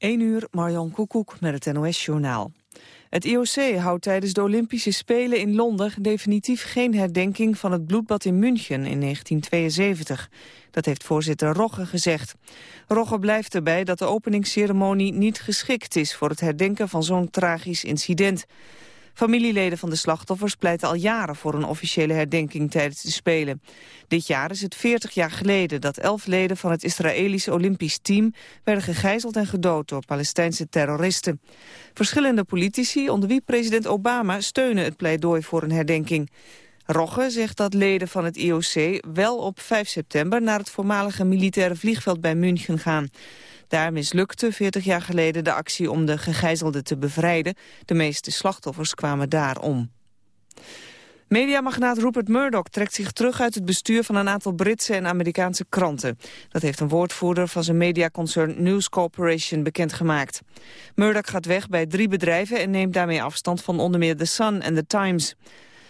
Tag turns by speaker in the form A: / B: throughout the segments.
A: 1 uur, Marjan Koekoek met het NOS-journaal. Het IOC houdt tijdens de Olympische Spelen in Londen definitief geen herdenking van het bloedbad in München in 1972. Dat heeft voorzitter Rogge gezegd. Rogge blijft erbij dat de openingsceremonie niet geschikt is voor het herdenken van zo'n tragisch incident. Familieleden van de slachtoffers pleiten al jaren voor een officiële herdenking tijdens de Spelen. Dit jaar is het 40 jaar geleden dat elf leden van het Israëlische Olympisch team werden gegijzeld en gedood door Palestijnse terroristen. Verschillende politici, onder wie president Obama, steunen het pleidooi voor een herdenking. Rogge zegt dat leden van het IOC wel op 5 september naar het voormalige militaire vliegveld bij München gaan. Daar mislukte 40 jaar geleden de actie om de gegijzelden te bevrijden. De meeste slachtoffers kwamen daar om. Mediamagnaat Rupert Murdoch trekt zich terug uit het bestuur van een aantal Britse en Amerikaanse kranten. Dat heeft een woordvoerder van zijn mediaconcern News Corporation bekendgemaakt. Murdoch gaat weg bij drie bedrijven en neemt daarmee afstand van onder meer The Sun en The Times.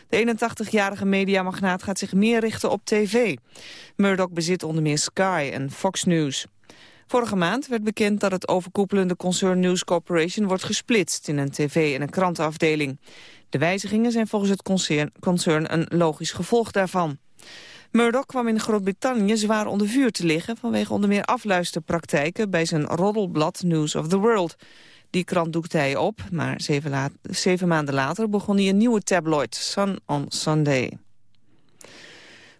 A: De 81-jarige mediamagnaat gaat zich meer richten op tv. Murdoch bezit onder meer Sky en Fox News. Vorige maand werd bekend dat het overkoepelende concern News Corporation wordt gesplitst in een tv- en een krantenafdeling. De wijzigingen zijn volgens het concern, concern een logisch gevolg daarvan. Murdoch kwam in Groot-Brittannië zwaar onder vuur te liggen... vanwege onder meer afluisterpraktijken bij zijn roddelblad News of the World. Die krant doekte hij op, maar zeven, zeven maanden later begon hij een nieuwe tabloid, Sun on Sunday.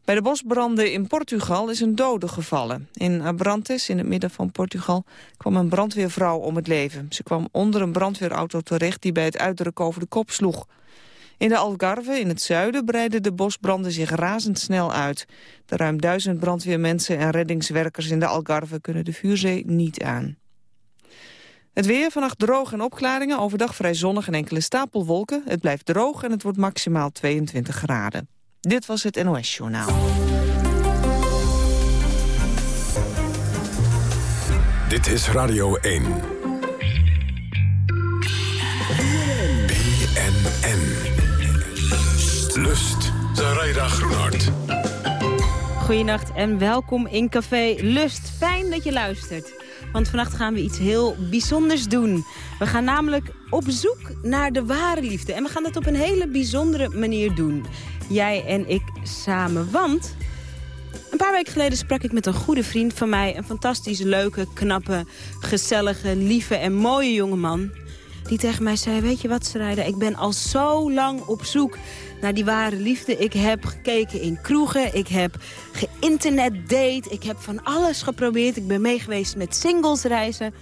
A: Bij de bosbranden in Portugal is een dode gevallen. In Abrantes, in het midden van Portugal, kwam een brandweervrouw om het leven. Ze kwam onder een brandweerauto terecht die bij het uitdrukken over de kop sloeg. In de Algarve, in het zuiden, breiden de bosbranden zich razendsnel uit. De ruim duizend brandweermensen en reddingswerkers in de Algarve kunnen de vuurzee niet aan. Het weer, vannacht droog en opklaringen, overdag vrij zonnig en enkele stapelwolken. Het blijft droog en het wordt maximaal 22 graden. Dit was het NOS Journaal.
B: Dit is Radio 1. BNN. Lust. Zaraida Groenhart.
C: Goedenacht en welkom in Café Lust. Fijn dat je luistert. Want vannacht gaan we iets heel bijzonders doen. We gaan namelijk op zoek naar de ware liefde. En we gaan dat op een hele bijzondere manier doen. Jij en ik samen. Want een paar weken geleden sprak ik met een goede vriend van mij. Een fantastisch leuke, knappe, gezellige, lieve en mooie jongeman. Die tegen mij zei, weet je wat Sarayda, ik ben al zo lang op zoek naar die ware liefde. Ik heb gekeken in kroegen, ik heb date, ik heb van alles geprobeerd. Ik ben meegeweest met singlesreizen.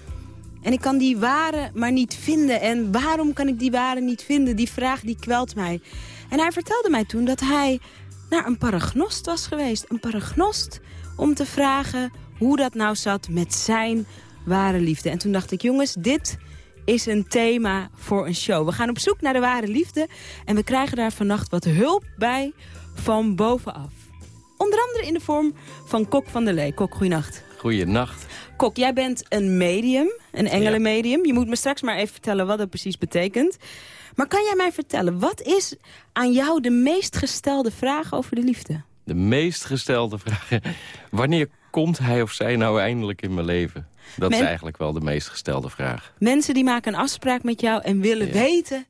C: En ik kan die ware maar niet vinden. En waarom kan ik die ware niet vinden? Die vraag die kwelt mij. En hij vertelde mij toen dat hij naar een paragnost was geweest. Een paragnost om te vragen hoe dat nou zat met zijn ware liefde. En toen dacht ik, jongens, dit is een thema voor een show. We gaan op zoek naar de ware liefde. En we krijgen daar vannacht wat hulp bij van bovenaf. Onder andere in de vorm van Kok van der Lee. Kok, goeienacht.
D: Goeienacht.
C: Kok, jij bent een medium, een engelenmedium. Je moet me straks maar even vertellen wat dat precies betekent. Maar kan jij mij vertellen, wat is aan jou de meest gestelde vraag over de liefde?
D: De meest gestelde vraag? Wanneer komt hij of zij nou eindelijk in mijn leven? Dat is eigenlijk wel de meest gestelde vraag.
C: Mensen die maken een afspraak met jou en willen weten...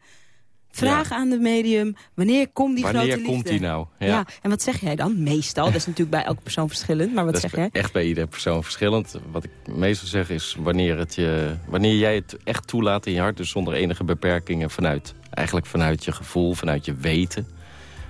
C: Vraag aan de medium, wanneer komt die
D: wanneer
C: grote liefde?
D: Wanneer komt die nou?
C: Ja. ja. En wat zeg jij dan? Meestal, dat is natuurlijk bij elke persoon verschillend. Maar wat
D: dat
C: zeg jij?
D: echt bij iedere persoon verschillend. Wat ik meestal zeg is wanneer, het je, wanneer jij het echt toelaat in je hart... dus zonder enige beperkingen vanuit, eigenlijk vanuit je gevoel, vanuit je weten.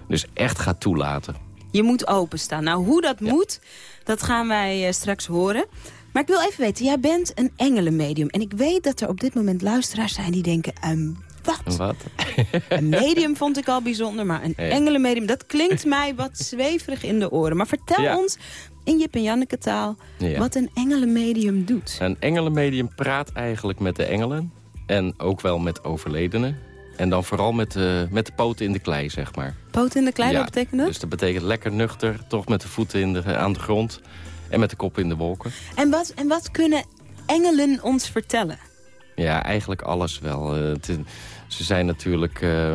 D: Dus echt gaat toelaten.
C: Je moet openstaan. Nou, hoe dat moet, dat gaan wij uh, straks horen. Maar ik wil even weten, jij bent een engelenmedium. En ik weet dat er op dit moment luisteraars zijn die denken... Um, wat?
D: Wat?
C: Een medium vond ik al bijzonder, maar een ja. engelenmedium... dat klinkt mij wat zweverig in de oren. Maar vertel ja. ons in Jip en Janneke taal ja. wat een engelenmedium doet.
D: Een engelenmedium praat eigenlijk met de engelen. En ook wel met overledenen. En dan vooral met de, met de poten in de klei, zeg maar.
C: Poten in de klei, wat betekent dat?
D: Dus dat betekent lekker nuchter, toch met de voeten in de, aan de grond... En met de kop in de wolken.
C: En wat, en wat kunnen engelen ons vertellen?
D: Ja, eigenlijk alles wel. Te, ze zijn natuurlijk uh,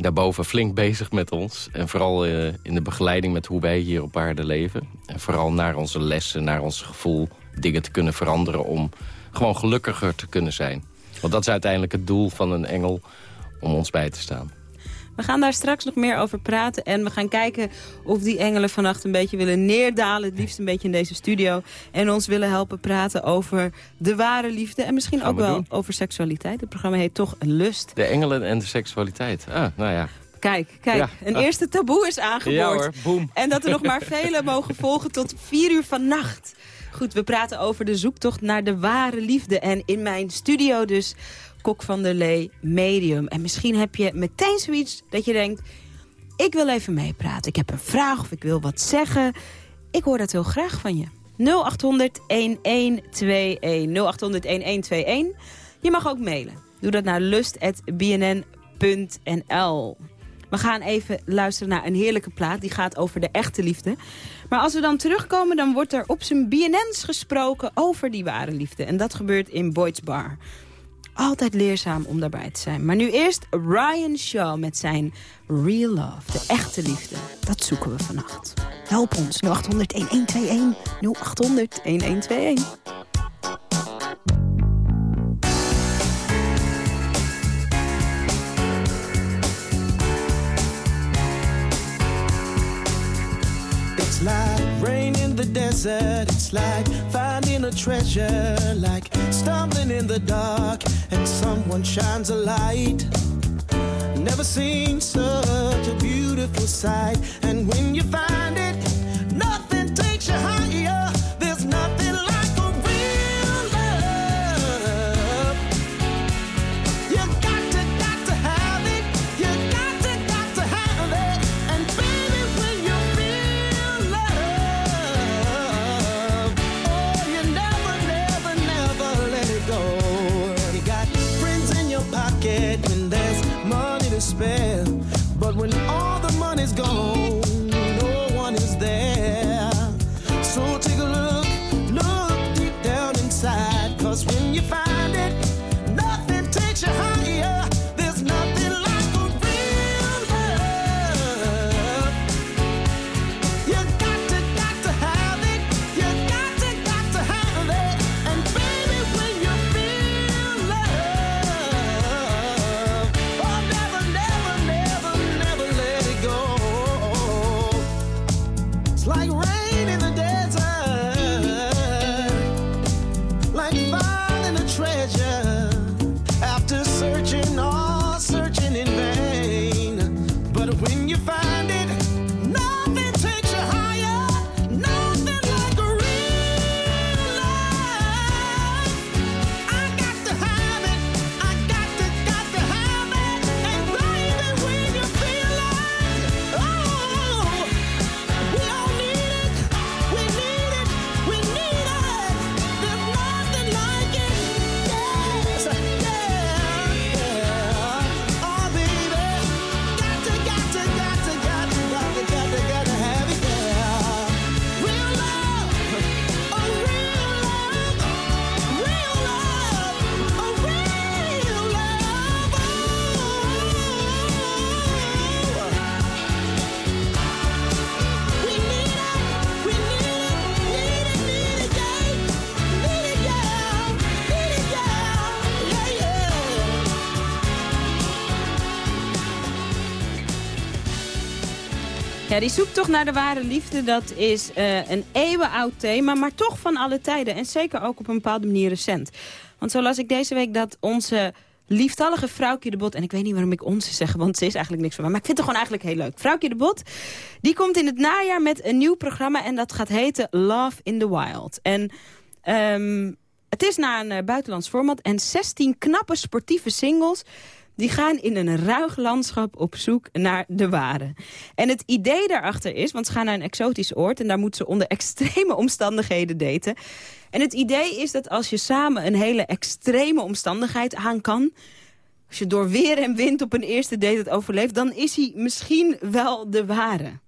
D: daarboven flink bezig met ons. En vooral uh, in de begeleiding met hoe wij hier op aarde leven. En vooral naar onze lessen, naar ons gevoel, dingen te kunnen veranderen... om gewoon gelukkiger te kunnen zijn. Want dat is uiteindelijk het doel van een engel om ons bij te staan.
C: We gaan daar straks nog meer over praten. En we gaan kijken of die engelen vannacht een beetje willen neerdalen. Het liefst een beetje in deze studio. En ons willen helpen praten over de ware liefde. En misschien ook wel doen. over seksualiteit. Het programma heet toch Lust.
D: De engelen en de seksualiteit. Ah, nou ja.
C: Kijk, kijk, een eerste taboe is aangeboord.
D: Ja
C: En dat er nog maar vele mogen volgen tot vier uur vannacht. Goed, we praten over de zoektocht naar de ware liefde. En in mijn studio dus Kok van der Lee, medium. En misschien heb je meteen zoiets dat je denkt... ik wil even meepraten. Ik heb een vraag of ik wil wat zeggen. Ik hoor dat heel graag van je. 0800-1121. 0800-1121. Je mag ook mailen. Doe dat naar lust.bnn.nl. We gaan even luisteren naar een heerlijke plaat. Die gaat over de echte liefde. Maar als we dan terugkomen, dan wordt er op zijn BNN's gesproken over die ware liefde. En dat gebeurt in Boyd's Bar. Altijd leerzaam om daarbij te zijn. Maar nu eerst Ryan Shaw met zijn Real Love. De echte liefde. Dat zoeken we vannacht. Help ons 0800 1121 0800 1121. It's like rain in the desert. It's like finding a treasure. Like stumbling in the dark and someone shines a light. Never seen such a beautiful sight. And when you find it, Ja, die zoektocht naar de ware liefde, dat is eh, een eeuwenoud thema, maar toch van alle tijden. En zeker ook op een bepaalde manier recent. Want zo las ik deze week dat onze lieftallige Vrouwtje de Bot... en ik weet niet waarom ik onze zeg, want ze is eigenlijk niks van mij... maar ik vind het gewoon eigenlijk heel leuk. Vrouwtje de Bot, die komt in het najaar met een nieuw programma... en dat gaat heten Love in the Wild. En... ehm, het is naar een eh, buitenlands format en 16 knappe sportieve singles... die gaan in een ruig landschap op zoek naar de ware. En het idee daarachter is, want ze gaan naar een exotisch oord... en daar moeten ze onder extreme omstandigheden daten. En het idee is dat als je samen een hele extreme omstandigheid aan kan... als je door weer en wind op een eerste date het overleeft... dan is hij misschien wel de ware.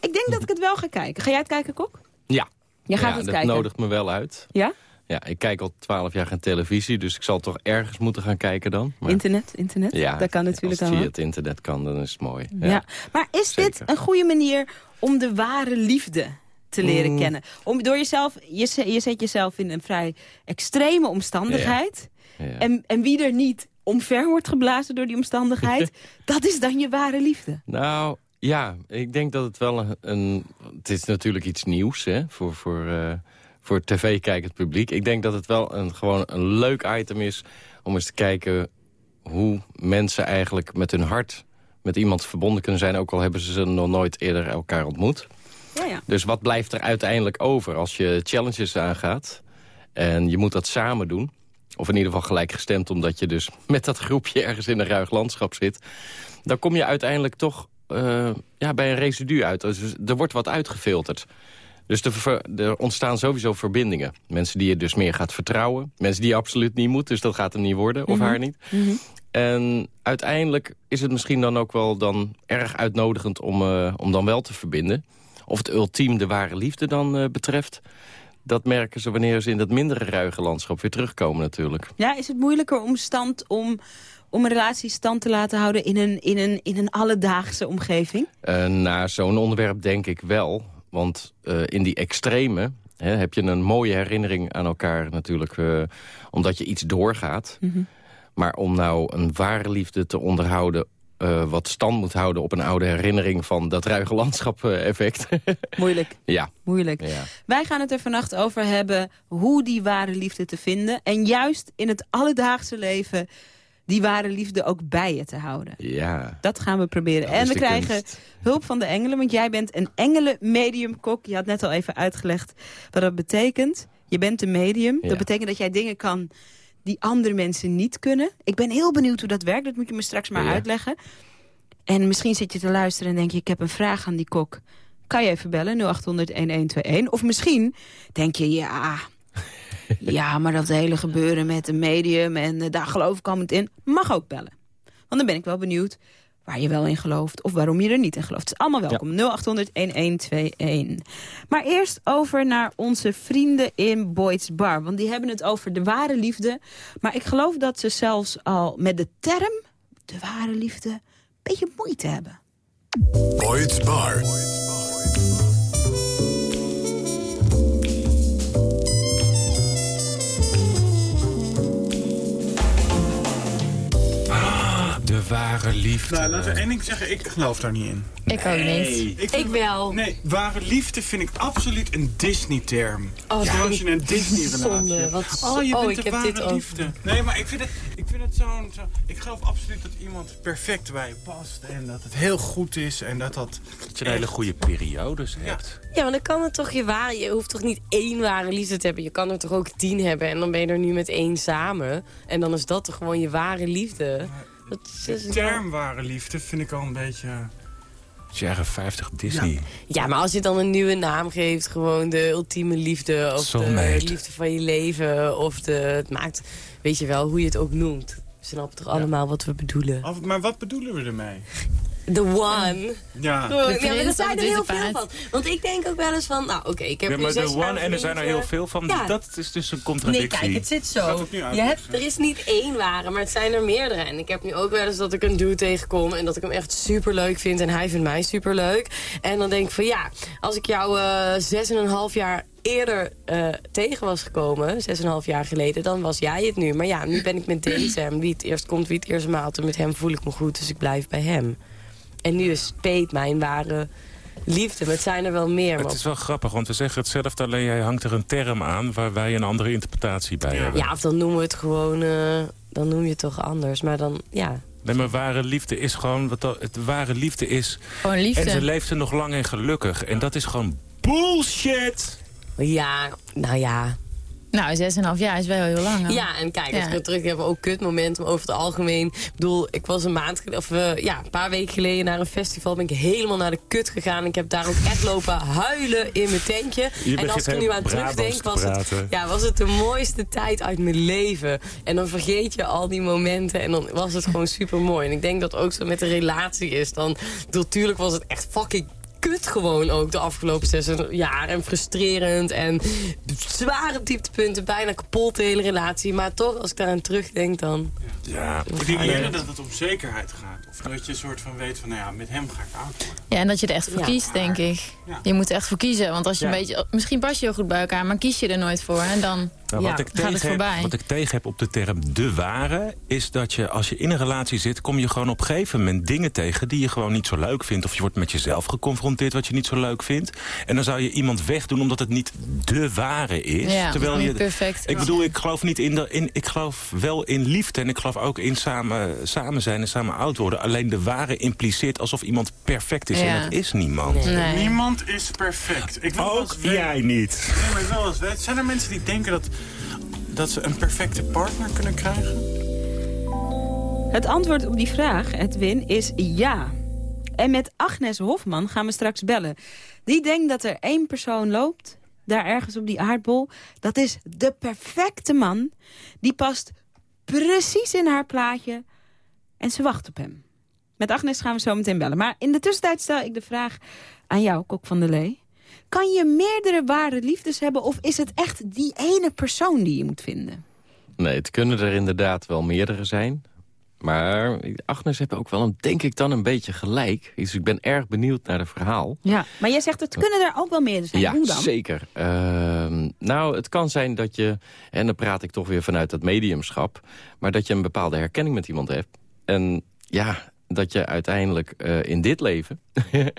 C: Ik denk dat ik het wel ga kijken. Ga jij het kijken, Kok?
D: Ja.
C: Jij gaat
D: ja,
C: het
D: dat
C: kijken.
D: nodigt me wel uit.
C: Ja?
D: Ja, ik kijk al twaalf jaar geen televisie, dus ik zal toch ergens moeten gaan kijken dan. Maar,
C: Internet, internet.
D: ja,
C: dat kan natuurlijk
D: als het
C: allemaal.
D: via het internet kan, dan is het mooi.
C: Ja. Maar is dit een goede manier om de ware liefde te leren
D: Mm.
C: kennen. Om, door jezelf, je, zet- je zet jezelf in een vrij extreme omstandigheid.
D: Ja.
C: En, en wie er niet omver wordt geblazen door die omstandigheid... dat is dan je ware liefde.
D: Nou, ja, ik denk dat het wel een... een- het is natuurlijk iets nieuws hè, voor, voor, eh, voor tv-kijkend publiek. Ik denk dat het wel een, gewoon een leuk item is om eens te kijken... hoe mensen eigenlijk met hun hart met iemand verbonden kunnen zijn... ook al hebben ze nog nooit eerder elkaar ontmoet.
C: Ja, ja.
D: Dus wat blijft er uiteindelijk over als je challenges aangaat... en je moet dat samen doen... of in ieder geval gelijkgestemd... omdat je dus met dat groepje ergens in een ruig landschap zit... dan kom je uiteindelijk toch eh, ja, bij een residu uit. Dus er wordt wat uitgefilterd. Dus er, er ontstaan sowieso verbindingen. Mensen die je dus meer gaat vertrouwen. Mensen die je absoluut niet moet, dus dat gaat hem niet worden. Of haar niet. En uiteindelijk is het misschien dan ook wel dan erg uitnodigend om, eh, om dan wel te verbinden. Of het ultiem de ware liefde dan eh, betreft. Dat merken ze wanneer ze in dat mindere ruige landschap weer terugkomen natuurlijk.
C: Ja, is het moeilijker om, stand, om, om een relatie stand te laten houden in een, in een, in een alledaagse omgeving?
D: Uh, naar zo'n onderwerp denk ik wel. Want uh, in die extreme hè, heb je een mooie herinnering aan elkaar natuurlijk. Uh, omdat je iets doorgaat. Mm -hmm. Maar om nou een ware liefde te onderhouden... Uh, wat stand moet houden op een oude herinnering van dat ruige landschap effect.
C: Moeilijk.
D: Ja.
C: Moeilijk.
D: Ja.
C: Wij gaan het er vannacht over hebben hoe die ware liefde te vinden. En juist in het alledaagse leven die ware liefde ook bij je te houden.
D: Ja.
C: Dat gaan we proberen.
D: Dat
C: en we krijgen
D: kunst.
C: hulp van de engelen, want jij bent een engelen-medium-kok. Je had net al even uitgelegd wat dat betekent. Je bent een medium.
D: Ja.
C: Dat betekent dat jij dingen kan die andere mensen niet kunnen. Ik ben heel benieuwd hoe dat werkt. Dat moet je me straks maar
D: Ja.
C: uitleggen. En misschien zit je te luisteren en denk je... ik heb een vraag aan die kok. Kan je even bellen, 0800-1121. Of misschien denk je, ja... ja, maar dat hele gebeuren met een medium... en eh, daar geloof ik al niet in. Mag ook bellen. Want dan ben ik wel benieuwd waar je wel in gelooft... of waarom je er niet in gelooft. Het is allemaal welkom. 0800-1121. Maar eerst over naar onze vrienden in Boyd's Bar. Want die hebben het over de ware liefde. Maar ik geloof dat ze zelfs al met de term... de ware liefde, een beetje moeite hebben.
B: Boyd's Bar.
E: De ware liefde.
F: Nou, laten we één ding zeggen. Ik geloof daar niet in.
G: Ik ook niet.
F: Ik,
G: Ik wel.
F: Nee, ware liefde vind ik absoluut een Disney-term.
G: Oh, dat
F: Zoals je in een Disney-relatie
G: zonde.
F: hebt.
G: Wat
F: Oh, je
G: oh,
F: bent
G: ik
F: de
G: heb
F: ware
G: dit ook.
F: liefde. Nee, maar ik vind het, ik vind het zo'n... Zo, ik geloof absoluut dat iemand perfect bij je past. En dat het heel goed is. En dat dat...
E: Dat je een hele goede periodes hebt.
G: Ja, maar dan kan het toch je ware... Je hoeft toch niet één ware liefde te hebben? Je kan er toch ook tien hebben en dan ben je er nu met één samen. En dan is dat toch gewoon je ware liefde? Dat is
F: De
G: dus
F: term ware liefde vind ik al een beetje...
E: Het is jaren 50 Disney.
G: Ja, maar als je dan een nieuwe naam geeft, gewoon de ultieme liefde... of
E: Soulmate.
G: de liefde van je leven, of de... Het maakt, weet je wel, hoe je het ook noemt. We snappen toch allemaal wat we bedoelen.
F: Maar wat bedoelen we ermee?
G: The one.
F: Ja.
G: Gewoon,
H: De
G: ja, maar er zijn er heel veel van. Want ik denk ook wel eens van, nou oké, ik heb
E: Ja,
G: nu
E: maar
G: zes
E: de one, en er zijn er heel veel van.
G: Ja.
E: Dat is dus een
G: Nee,
E: contradictie.
G: kijk, het zit zo. Je hebt,
F: dus,
G: er is niet één ware, maar het zijn er meerdere. En ik heb nu ook wel eens dat ik een dude tegenkom... en dat ik hem echt super leuk vind en hij vindt mij super leuk. En dan denk ik van ja, als ik jou eh, zes en een half jaar eerder eh, tegen was gekomen... zes en een half jaar geleden, dan was jij het nu. Maar ja, nu ben ik met deze en wie het eerst komt, wie het eerst maalt... en met hem voel ik me goed, dus ik blijf bij hem. En nu is Peet mijn ware liefde, maar het zijn er wel meer. Maar
E: Het is wel grappig, want we zeggen hetzelfde, alleen jij hangt er een term aan... waar wij een andere interpretatie bij hebben.
G: Ja, of dan noemen we het gewoon... eh, dan noem je het toch anders. Maar dan, ja...
E: Nee, maar ware liefde is gewoon... Wat dat- het ware liefde is...
H: Gewoon
E: En ze
H: liefde.
E: leeft er nog lang en gelukkig. En dat is gewoon bullshit!
G: Ja, nou ja.
H: Nou, 6,5 jaar is wel heel lang. hè?
G: Ja, en kijk, als
H: Ja.
G: ik er terug heb, ook kutmomenten over het algemeen. Ik bedoel, ik was een maand, of eh, ja, een paar weken geleden naar een festival. Ben ik helemaal naar de kut gegaan. Ik heb daar ook echt lopen huilen in mijn tentje.
E: Je
G: en als ik er nu aan terugdenk,
E: te
G: was het, ja, was het de mooiste tijd uit mijn leven. En dan vergeet je al die momenten en dan was het gewoon super mooi. En ik denk dat ook zo met de relatie is. Dan, natuurlijk was het echt fucking kut gewoon ook de afgelopen zes jaar. En frustrerend en zware dieptepunten. Bijna kapot de hele relatie. Maar toch, als ik daaraan terugdenk dan...
E: Ja,
F: Ik denk eerder dat het om zekerheid gaat. Of dat je een soort van weet van, nou ja, met hem ga ik oud worden.
H: Ja, en dat je er echt voor
G: Ja.
H: kiest, denk ik. Je moet er echt voor kiezen. Want als je
E: Ja.
H: een beetje... Misschien pas je heel goed bij elkaar, maar kies je er nooit voor. En dan...
E: Nou,
G: Ja,
E: wat, ik tegen heb,
H: voorbij.
E: wat ik tegen heb op de term de ware... is dat je als je in een relatie zit... kom je gewoon op een gegeven moment dingen tegen... die je gewoon niet zo leuk vindt. Of je wordt met jezelf geconfronteerd wat je niet zo leuk vindt. En dan zou je iemand wegdoen omdat het niet de ware is.
H: Ja,
E: terwijl
H: niet
E: je,
H: perfect.
E: Ik bedoel, ik geloof, niet in de, in, ik geloof wel in liefde... en ik geloof ook in samen, samen zijn en samen oud worden. Alleen de ware impliceert alsof iemand perfect is.
H: Ja.
E: En dat is niemand.
H: Nee.
F: Niemand is perfect. Ik wil
E: Ook jij niet.
F: Nee, maar ik wil wel eens weten. Zijn er mensen die denken dat, dat ze een perfecte partner kunnen krijgen?
C: Het antwoord op die vraag, Edwin, is ja. En met Agnes Hofman gaan we straks bellen. Die denkt dat er één persoon loopt, daar ergens op die aardbol. Dat is de perfecte man. Die past precies in haar plaatje. En ze wacht op hem. Met Agnes gaan we zo meteen bellen. Maar in de tussentijd stel ik de vraag aan jou, Kok van der Lee. Kan je meerdere ware liefdes hebben of is het echt die ene persoon die je moet vinden?
D: Nee, het kunnen er inderdaad wel meerdere zijn. Maar Agnes heeft ook wel, een, denk ik, dan een beetje gelijk. Dus ik ben erg benieuwd naar het verhaal.
C: Ja, maar jij zegt het kunnen er ook wel meerdere zijn.
D: Ja,
C: Hoe dan?
D: zeker. Ehm, nou, het kan zijn dat je, en dan praat ik toch weer vanuit het mediumschap... maar dat je een bepaalde herkenning met iemand hebt. En ja, dat je uiteindelijk eh, in dit leven...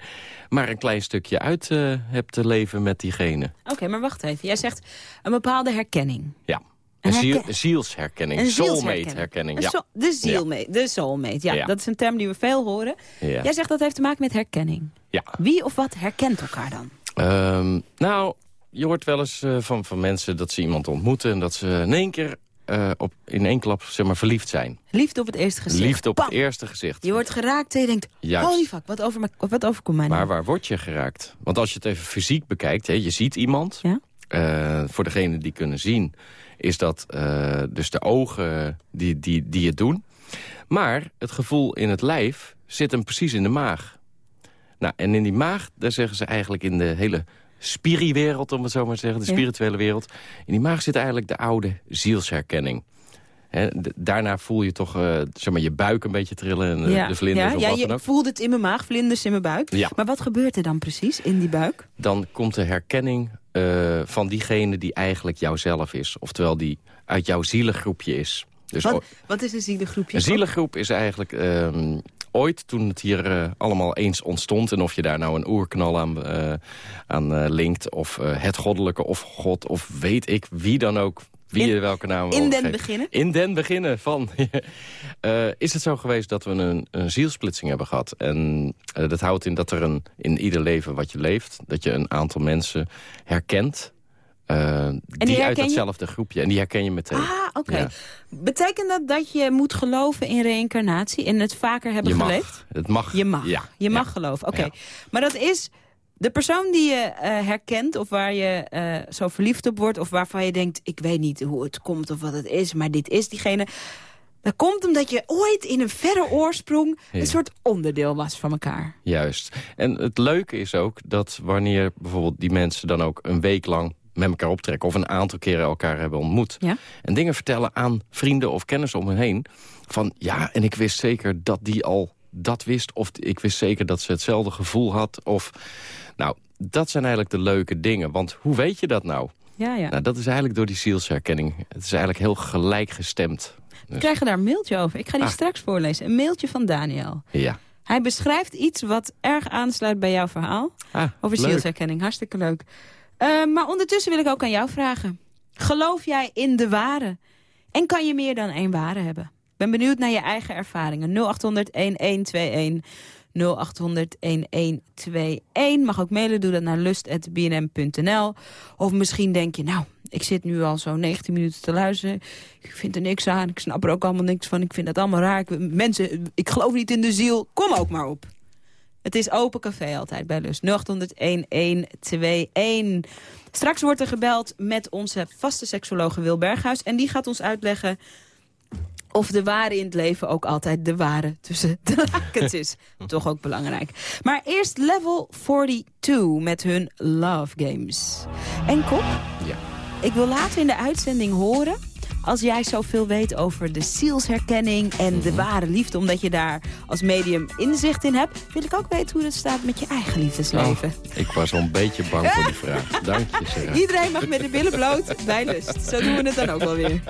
D: maar een klein stukje uit eh, hebt te leven met diegene.
C: Oké, maar wacht even. Jij zegt een bepaalde herkenning.
D: Ja.
C: Een
D: Een ziel,
C: herken-
D: zielsherkenning,
C: Een
D: soulmate-herkenning. Ja.
C: de zielmate, de soulmate. Ja,
D: Ja.
C: dat is een term die we veel horen.
D: Ja.
C: Jij zegt dat heeft te maken met herkenning.
D: ja.
C: Wie of wat herkent elkaar dan?
D: Ehm, nou, je hoort wel eens eh, van, van mensen dat ze iemand ontmoeten... en dat ze in één keer eh, op, in één klap zeg maar, verliefd zijn.
C: Liefde op het eerste gezicht.
D: Liefde op
C: Bam!
D: het eerste gezicht.
C: Je wordt geraakt en je denkt,
D: Juist.
C: holy fuck, wat, over wat overkomt mij
D: Maar
C: nou?
D: waar word je geraakt? Want als je het even fysiek bekijkt, hè, je ziet iemand.
C: Ja?
D: Eh, voor degenen die kunnen zien, is dat eh, dus de ogen die, die, die het doen. Maar het gevoel in het lijf zit hem precies in de maag. Nou, en in die maag, daar zeggen ze eigenlijk in de hele spiriwereld, om het zo maar te zeggen, de
C: Ja.
D: spirituele wereld. In die maag zit eigenlijk de oude zielsherkenning. Daarna voel je toch eh, zeg maar, je buik een beetje trillen en eh, de vlinders
C: ja,
D: of
C: ja,
D: wat
C: je
D: dan ook.
C: voelt het in mijn maag, vlinders in mijn buik.
D: Ja.
C: Maar wat gebeurt er dan precies in die buik?
D: dan komt de herkenning eh, van diegene die eigenlijk jouzelf is. Oftewel die uit jouw zielengroepje is. Dus
C: Wat, wat is een zielengroepje?
D: een zielengroep is eigenlijk ehm, ooit, toen het hier eh, allemaal eens ontstond... en of je daar nou een oerknal aan, eh, aan eh, linkt... of het goddelijke of God of weet ik wie dan ook... wie
C: In-
D: welke naam
C: In den beginnen?
D: In den beginnen van. Is het zo geweest dat we een, een zielsplitsing hebben gehad. En dat houdt in dat er een, in ieder leven wat je leeft... dat je een aantal mensen herkent... eh, die, uit
C: je?
D: datzelfde groepje. En die herken je meteen.
C: Ah, oké.
D: Ja.
C: Betekent dat dat je moet geloven in reïncarnatie en het vaker hebben
D: je mag.
C: geleefd?
D: Het mag.
C: Je mag.
D: Ja.
C: Je mag
D: Ja.
C: geloven. Oké. Maar dat is de persoon die je eh, herkent of waar je eh, zo verliefd op wordt... of waarvan je denkt, ik weet niet hoe het komt of wat het is... maar dit is diegene... Dat komt omdat je ooit in een verre oorsprong...
D: Ja.
C: een soort onderdeel was van elkaar.
D: Juist. En het leuke is ook dat wanneer bijvoorbeeld die mensen dan ook een week lang met elkaar optrekken... of een aantal keren elkaar hebben ontmoet...
C: Ja.
D: en dingen vertellen aan vrienden of kennissen om hen heen... van ja, en ik wist zeker dat die al dat wist... of ik wist zeker dat ze hetzelfde gevoel had. Of, nou, dat zijn eigenlijk de leuke dingen. Want hoe weet je dat nou?
C: Ja, ja.
D: Nou, dat is eigenlijk door die zielsherkenning. Het is eigenlijk heel gelijkgestemd.
C: We krijgen daar een mailtje over. Ik ga die
D: Ah.
C: straks voorlezen. Een mailtje van Daniel.
D: Ja.
C: Hij beschrijft iets wat erg aansluit bij jouw verhaal.
D: Ah,
C: Over
D: leuk.
C: zielsherkenning. Hartstikke leuk. Eh, maar ondertussen wil ik ook aan jou vragen. Geloof jij in de ware? En kan je meer dan één ware hebben? Ben benieuwd naar je eigen ervaringen. 0800-1121. 0800-1121. Mag ook mailen, doe dat naar lust.bnm.nl. Of misschien denk je, nou, ik zit nu al zo 19 minuten te luisteren. Ik vind er niks aan, ik snap er ook allemaal niks van. Ik vind dat allemaal raar. Mensen, ik geloof niet in de ziel. Kom ook maar op. Het is open café altijd bij Lust. 0800-1121. Straks wordt er gebeld met onze vaste seksologe Wil Berghuis. En die gaat ons uitleggen of de ware in het leven ook altijd de ware tussen de lakens is. Toch ook belangrijk. Maar eerst level 42 met hun Love Games. En Kop,
D: Ja.
C: ik wil later in de uitzending horen
I: als jij zoveel weet over de zielsherkenning en de mhm. ware liefde... omdat je daar als medium inzicht in hebt... wil ik ook weten hoe dat staat met je eigen liefdesleven.
D: Oh, ik was al een beetje bang voor die vraag. Dank je, Sarah.
I: Iedereen mag met de billen bloot bij lust. Zo doen we het dan ook wel weer.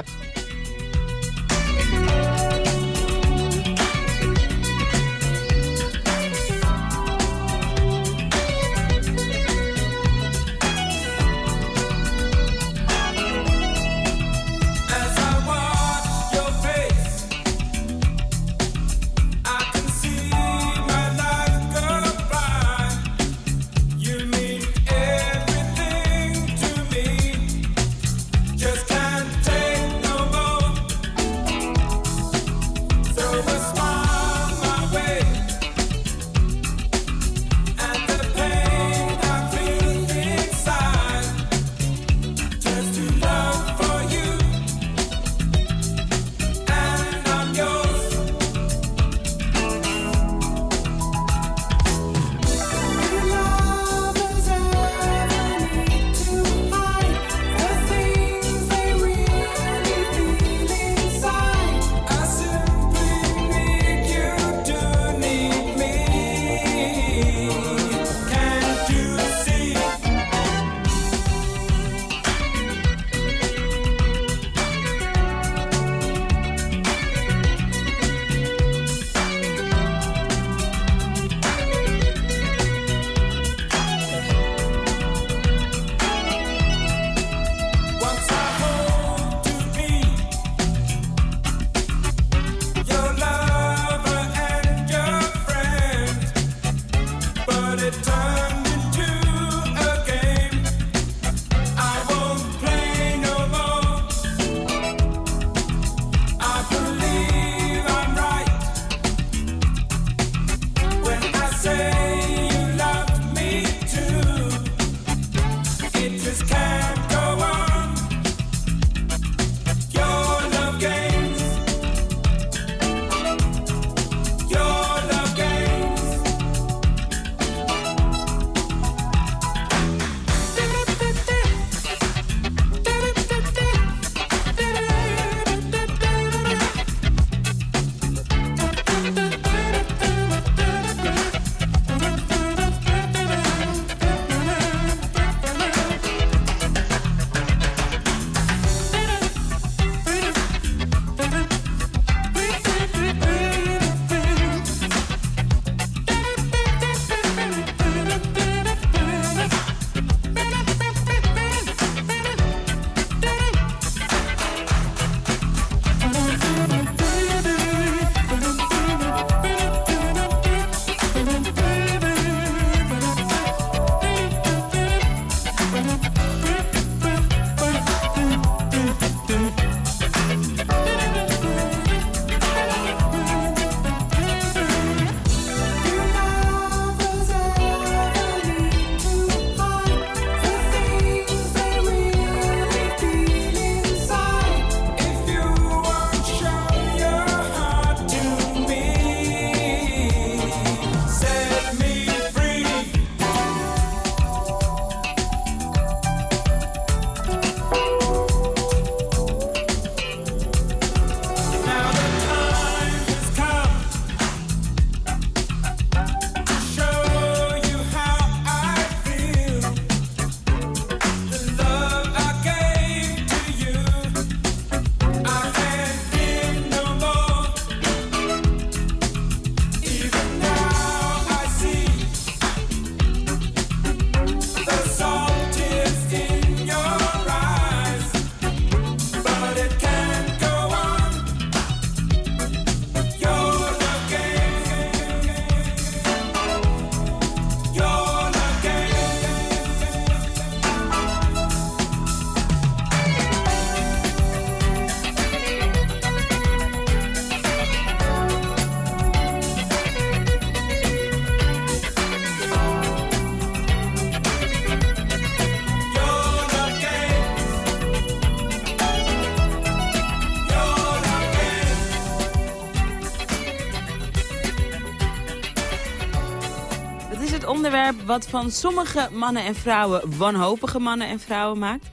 I: wat van sommige mannen en vrouwen wanhopige mannen en vrouwen maakt.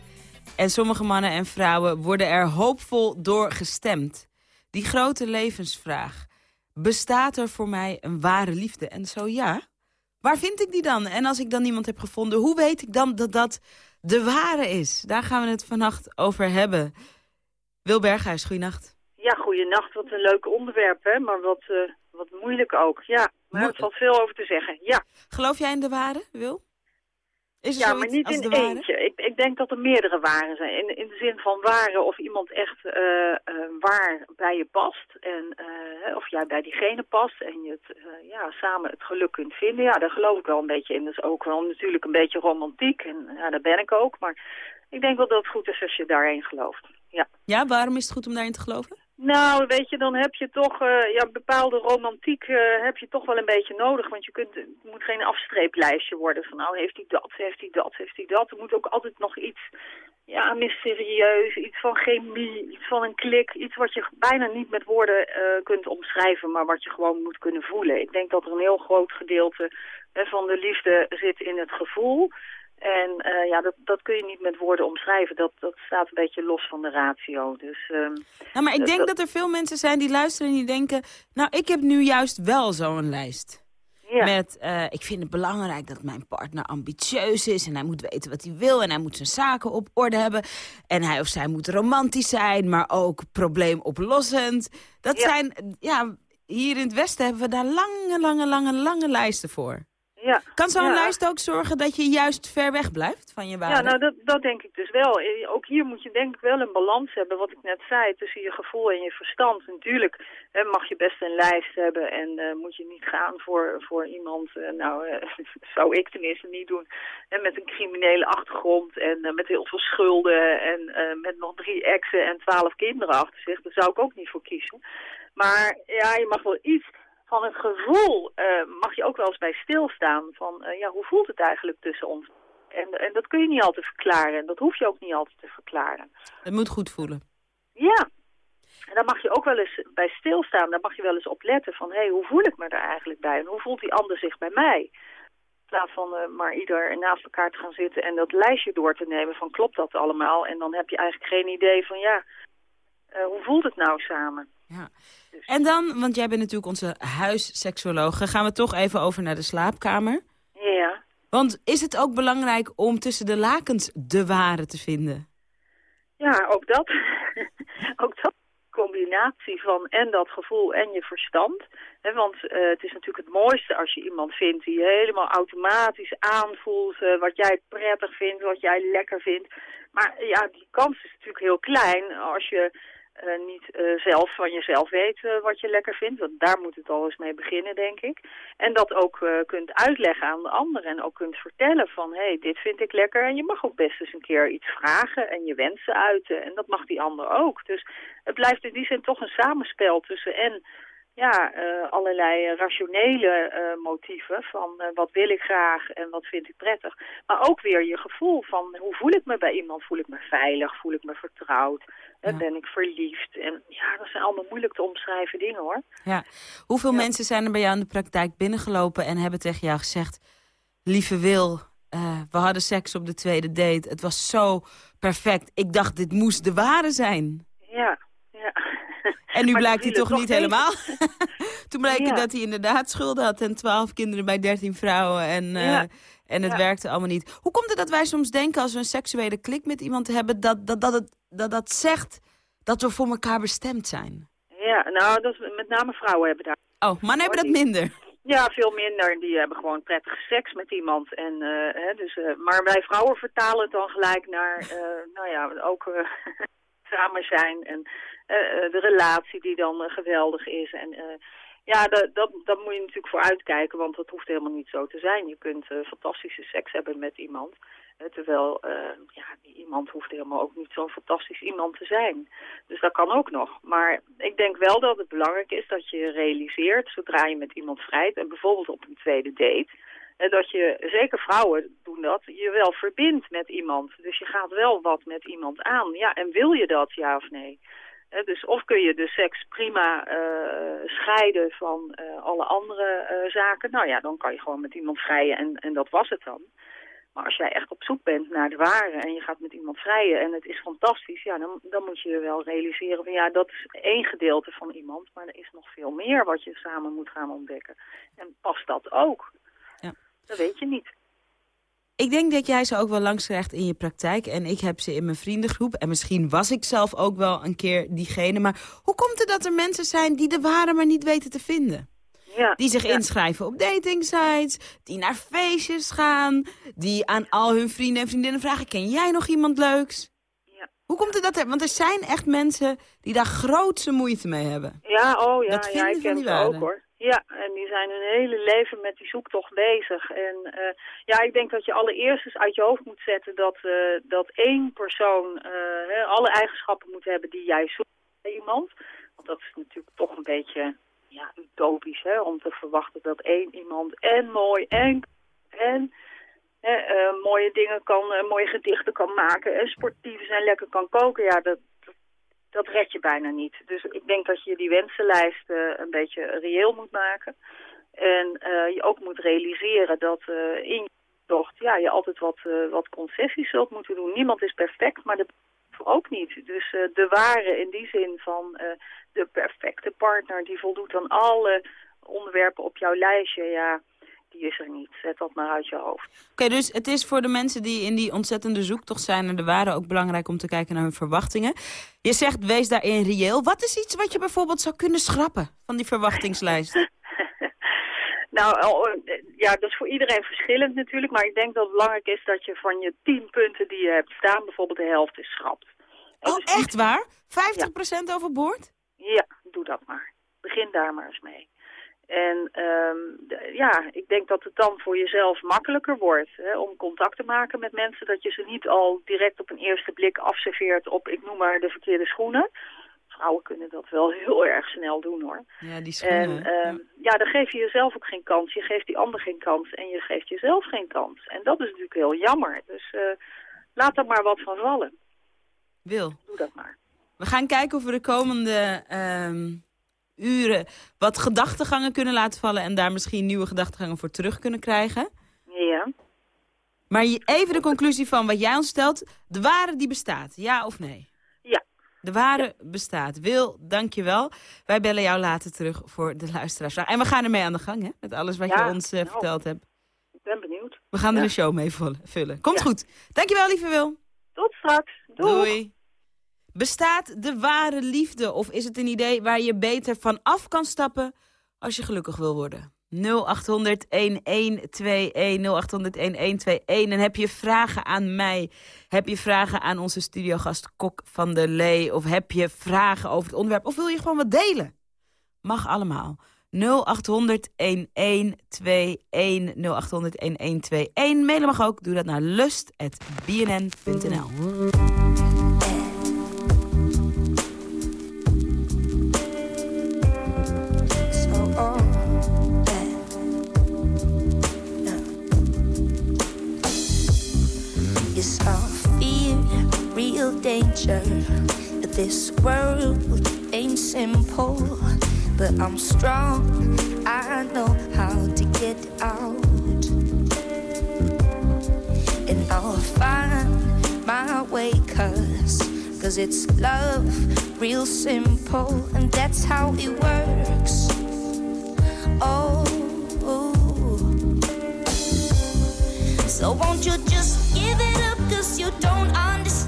C: En sommige mannen en vrouwen worden er hoopvol door gestemd. Die grote levensvraag. Bestaat er voor mij een ware liefde? En zo ja, waar vind ik die dan? En als ik dan iemand heb gevonden, hoe weet ik dan dat dat de ware is? Daar gaan we het vannacht over hebben. Wil Berghuis, goeienacht.
J: Ja, goeienacht. Wat een leuk onderwerp, hè? Maar wat... Eh, wat moeilijk ook. Ja, maar er valt veel over te zeggen. Ja,
C: Geloof jij in de ware, Wil? Is
J: ja maar niet in eentje. Ik, ik denk dat er meerdere waren zijn. In, in de zin van waren of iemand echt eh, eh, waar bij je past. En eh, of jij bij diegene past. En je het, ja, samen het geluk kunt vinden. Ja, daar geloof ik wel een beetje in. Dat is ook wel natuurlijk een beetje romantiek. En ja, daar ben ik ook. Maar ik denk wel dat het goed is als je daarin gelooft. Ja.
C: Ja, waarom is het goed om daarin te geloven?
J: Nou, weet je, dan heb je toch eh, ja, bepaalde romantiek eh, heb je toch wel een beetje nodig. Want je kunt, het moet geen afstreeplijstje worden van nou heeft hij dat, heeft hij dat, heeft hij dat. Er moet ook altijd nog iets ja, mysterieus, iets van chemie, iets van een klik. Iets wat je bijna niet met woorden eh, kunt omschrijven, maar wat je gewoon moet kunnen voelen. Ik denk dat er een heel groot gedeelte van de liefde zit in het gevoel. En eh, ja, dat, dat kun je niet met woorden omschrijven. Dat, dat staat een beetje los van de ratio. Dus, ehm,
C: Nou, maar ik
J: dat-
C: denk
J: dat-
C: dat er veel mensen zijn die luisteren en die denken... nou, ik heb nu juist wel zo'n lijst.
J: Ja.
C: Met, eh, ik vind het belangrijk dat mijn partner ambitieus is... en hij moet weten wat hij wil en hij moet zijn zaken op orde hebben. En hij of zij moet romantisch zijn, maar ook probleemoplossend. Dat
J: Ja.
C: zijn, ja, hier in het Westen hebben we daar lange, lange, lange, lange lijsten voor.
J: Ja.
C: Kan zo'n
J: Ja.
C: lijst ook zorgen dat je juist ver weg blijft van je waarde?
J: Ja, nou dat, dat denk ik dus wel. Eh, Ook hier moet je denk ik wel een balans hebben, wat ik net zei, tussen je gevoel en je verstand. Natuurlijk hè, mag je best een lijst hebben en eh, moet je niet gaan voor, voor iemand, eh, nou zou ik tenminste niet doen, hè, met een criminele achtergrond en met heel veel schulden en met nog drie exen en twaalf kinderen achter zich. Daar zou ik ook niet voor kiezen. Maar ja, je mag wel iets van het gevoel, eh, mag je ook wel eens bij stilstaan van, eh, ja, hoe voelt het eigenlijk tussen ons? En, en dat kun je niet altijd verklaren. En dat hoef je ook niet altijd te verklaren.
C: Het moet goed voelen.
J: Ja. En daar mag je ook wel eens bij stilstaan. Daar mag je wel eens op letten van... hé, hey, hoe voel ik me daar eigenlijk bij? En hoe voelt die ander zich bij mij? In plaats van eh, maar ieder naast elkaar te gaan zitten... en dat lijstje door te nemen van klopt dat allemaal? En dan heb je eigenlijk geen idee van ja... eh, hoe voelt het nou samen?
C: Ja. En dan, want jij bent natuurlijk onze huisseksologe... gaan we toch even over naar de slaapkamer.
J: Ja.
C: Want is het ook belangrijk om tussen de lakens de ware te vinden?
J: Ja, ook dat. ook dat combinatie van en dat gevoel en je verstand. Want eh, het is natuurlijk het mooiste als je iemand vindt die helemaal automatisch aanvoelt. eh, wat jij prettig vindt, wat jij lekker vindt. Maar ja, die kans is natuurlijk heel klein als je eh, niet eh, zelf van jezelf weet wat je lekker vindt. Want daar moet het al eens mee beginnen, denk ik. En dat ook eh, kunt uitleggen aan de ander en ook kunt vertellen van... hé, hey, dit vind ik lekker en je mag ook best eens een keer iets vragen en je wensen uiten. En dat mag die ander ook. Dus het blijft in die zin toch een samenspel tussen en ja, eh, allerlei eh, rationele eh, motieven van wat wil ik graag en wat vind ik prettig. Maar ook weer je gevoel van hoe voel ik me bij iemand? Voel ik me veilig? Voel ik me vertrouwd?
C: Ja.
J: Ben ik verliefd? En ja, dat zijn allemaal moeilijk te omschrijven dingen hoor.
C: Ja. Hoeveel
J: Ja.
C: mensen zijn er bij jou in de praktijk binnengelopen... en hebben tegen jou gezegd... lieve Wil, we hadden seks op de tweede date. Het was zo perfect. Ik dacht, dit moest de ware zijn.
J: Ja.
C: En nu
J: Maar
C: blijkt hij toch niet helemaal. Toen bleek
J: Ja.
C: dat hij inderdaad schulden had... en twaalf kinderen bij dertien vrouwen. En, eh, en het
J: Ja.
C: werkte allemaal niet. Hoe komt het dat wij soms denken als we een seksuele klik met iemand hebben... dat dat, dat, het, dat, dat zegt dat we voor elkaar bestemd zijn?
J: Ja, nou, dat is, met name vrouwen hebben daar.
C: Oh, mannen hebben dat
J: die-
C: minder.
J: Ja, veel minder. Die hebben gewoon prettige seks met iemand. En, eh, hè, dus, eh, maar wij vrouwen vertalen het dan gelijk naar, nou ja, ook samen zijn. En de relatie die dan eh, geweldig is. En eh, ja, dat, dat, dat moet je natuurlijk voor uitkijken, want dat hoeft helemaal niet zo te zijn. Je kunt eh, fantastische seks hebben met iemand. Eh, terwijl, eh, ja, iemand hoeft helemaal ook niet zo'n fantastisch iemand te zijn. Dus dat kan ook nog. Maar ik denk wel dat het belangrijk is dat je realiseert, zodra je met iemand vrijt, en bijvoorbeeld op een tweede date, eh, dat je, zeker vrouwen doen dat, je wel verbindt met iemand. Dus je gaat wel wat met iemand aan. Ja, en wil je dat, ja of nee? Dus of kun je de seks prima eh, scheiden van eh, alle andere eh, zaken. Nou ja, dan kan je gewoon met iemand vrijen en, en dat was het dan. Maar als jij echt op zoek bent naar de ware en je gaat met iemand vrijen en het is fantastisch, ja, dan, dan moet je je wel realiseren van ja, dat is één gedeelte van iemand, maar er is nog veel meer wat je samen moet gaan ontdekken. En past dat ook?
C: Ja.
J: Dat weet je niet.
C: Ik denk dat jij ze ook wel langs krijgt in je praktijk. En ik heb ze in mijn vriendengroep. En misschien was ik zelf ook wel een keer diegene. Maar hoe komt het dat er mensen zijn die de ware maar niet weten te vinden?
J: Ja,
C: Die zich
J: ja.
C: inschrijven op datingsites, die naar feestjes gaan, die aan al hun vrienden en vriendinnen vragen, ken jij nog iemand leuks?
J: Ja.
C: Hoe komt het dat er, want er zijn echt mensen die daar grootse moeite mee hebben.
J: Ja, oh ja,
C: Dat
J: ja
C: vinden
J: ik ken ze ook hoor. Ja, en die zijn hun hele leven met die zoektocht bezig. En eh, ja, ik denk dat je allereerst eens uit je hoofd moet zetten dat, eh, dat één persoon eh, alle eigenschappen moet hebben die jij zoekt bij iemand. Want dat is natuurlijk toch een beetje ja, utopisch, hè, om te verwachten dat één iemand en mooi en, en hè, mooie dingen kan, mooie gedichten kan maken en sportief en lekker kan koken. Ja, dat, dat, red je bijna niet. Dus ik denk dat je die wensenlijst eh, een beetje reëel moet maken. En eh, je ook moet realiseren dat eh, in je tocht ja, je altijd wat, wat concessies zult moeten doen. Niemand is perfect, maar de ook niet. Dus de ware in die zin van de perfecte partner die voldoet aan alle onderwerpen op jouw lijstje, ja, die is er niet. Zet dat maar uit je hoofd.
C: Oké, dus het is voor de mensen die in die ontzettende zoektocht zijn naar de ware ook belangrijk om te kijken naar hun verwachtingen. Je zegt, wees daarin reëel. Wat is iets wat je bijvoorbeeld zou kunnen schrappen van die verwachtingslijst?
J: Nou, oh, eh, ja, dat is voor iedereen verschillend natuurlijk. Maar ik denk dat het belangrijk is dat je van je tien punten die je hebt staan, bijvoorbeeld de helft is schrapt. En
C: Oh,
J: niet-
C: echt waar? 50% overboord?
J: Ja, doe dat maar. Begin daar maar eens mee. En ehm, ja, ik denk dat het dan voor jezelf makkelijker wordt hè, om contact te maken met mensen. Dat je ze niet al direct op een eerste blik afserveert op, ik noem maar, de verkeerde schoenen. Vrouwen kunnen dat wel heel erg snel doen hoor.
C: Ja, die
J: En
C: schoenen.
J: ehm, ja, dan geef je jezelf ook geen kans. Je geeft die ander geen kans en je geeft jezelf geen kans. En dat is natuurlijk heel jammer. Dus eh, laat er maar wat van vallen.
C: Wil.
J: Doe dat maar.
C: We gaan kijken of we de komende ehm, uren wat gedachtegangen kunnen laten vallen... en daar misschien nieuwe gedachtegangen voor terug kunnen krijgen.
J: Ja.
C: Maar je- even de conclusie van wat jij ons stelt. De ware die bestaat, ja of nee?
J: Ja.
C: De ware bestaat. Wil, dankjewel. Wij bellen jou later terug voor de luisteraarsvraag. En we gaan ermee aan de gang, hè? Met alles wat
J: Ja,
C: je ons eh,
J: nou.
C: verteld hebt.
J: Ik ben benieuwd.
C: We gaan er
J: Ja.
C: een show mee vullen. Komt goed. Dankjewel, lieve Wil.
J: Tot straks. Doei.
C: Bestaat de ware liefde of is het een idee waar je beter van af kan stappen als je gelukkig wil worden? 0800 1121 0800 1121 En heb je vragen aan mij? Heb je vragen aan onze studiogast Kok van der Lee? Of heb je vragen over het onderwerp? Of wil je gewoon wat delen? Mag allemaal. 0800 1121 0800 1121 Mailen mag ook. Doe dat naar lust.bnn.nl.
K: real danger. This world ain't simple, but I'm strong. I know how to get out, and I'll find my way. Cause, cause it's love, real simple, and that's how it works. Oh, so won't you just give it up? Cause you don't understand.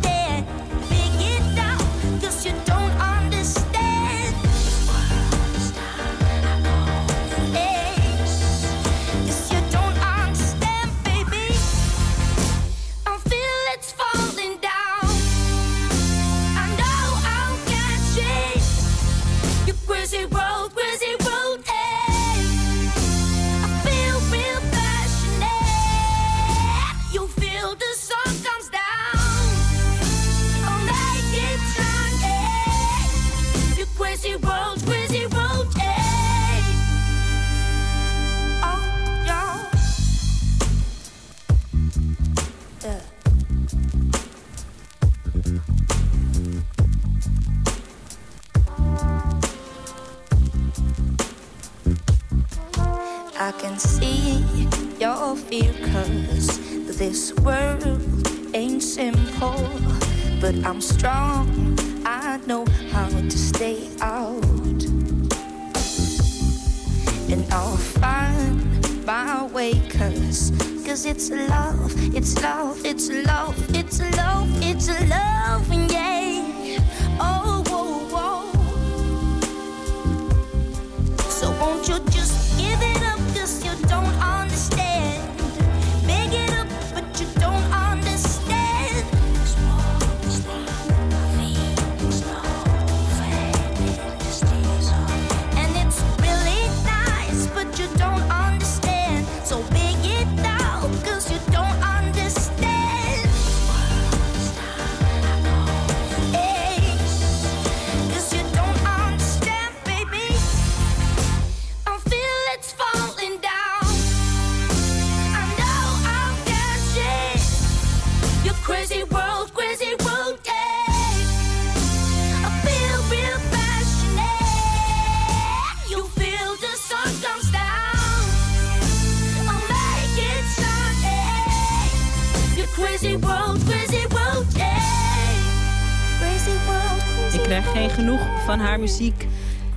C: Krijg geen genoeg van haar muziek.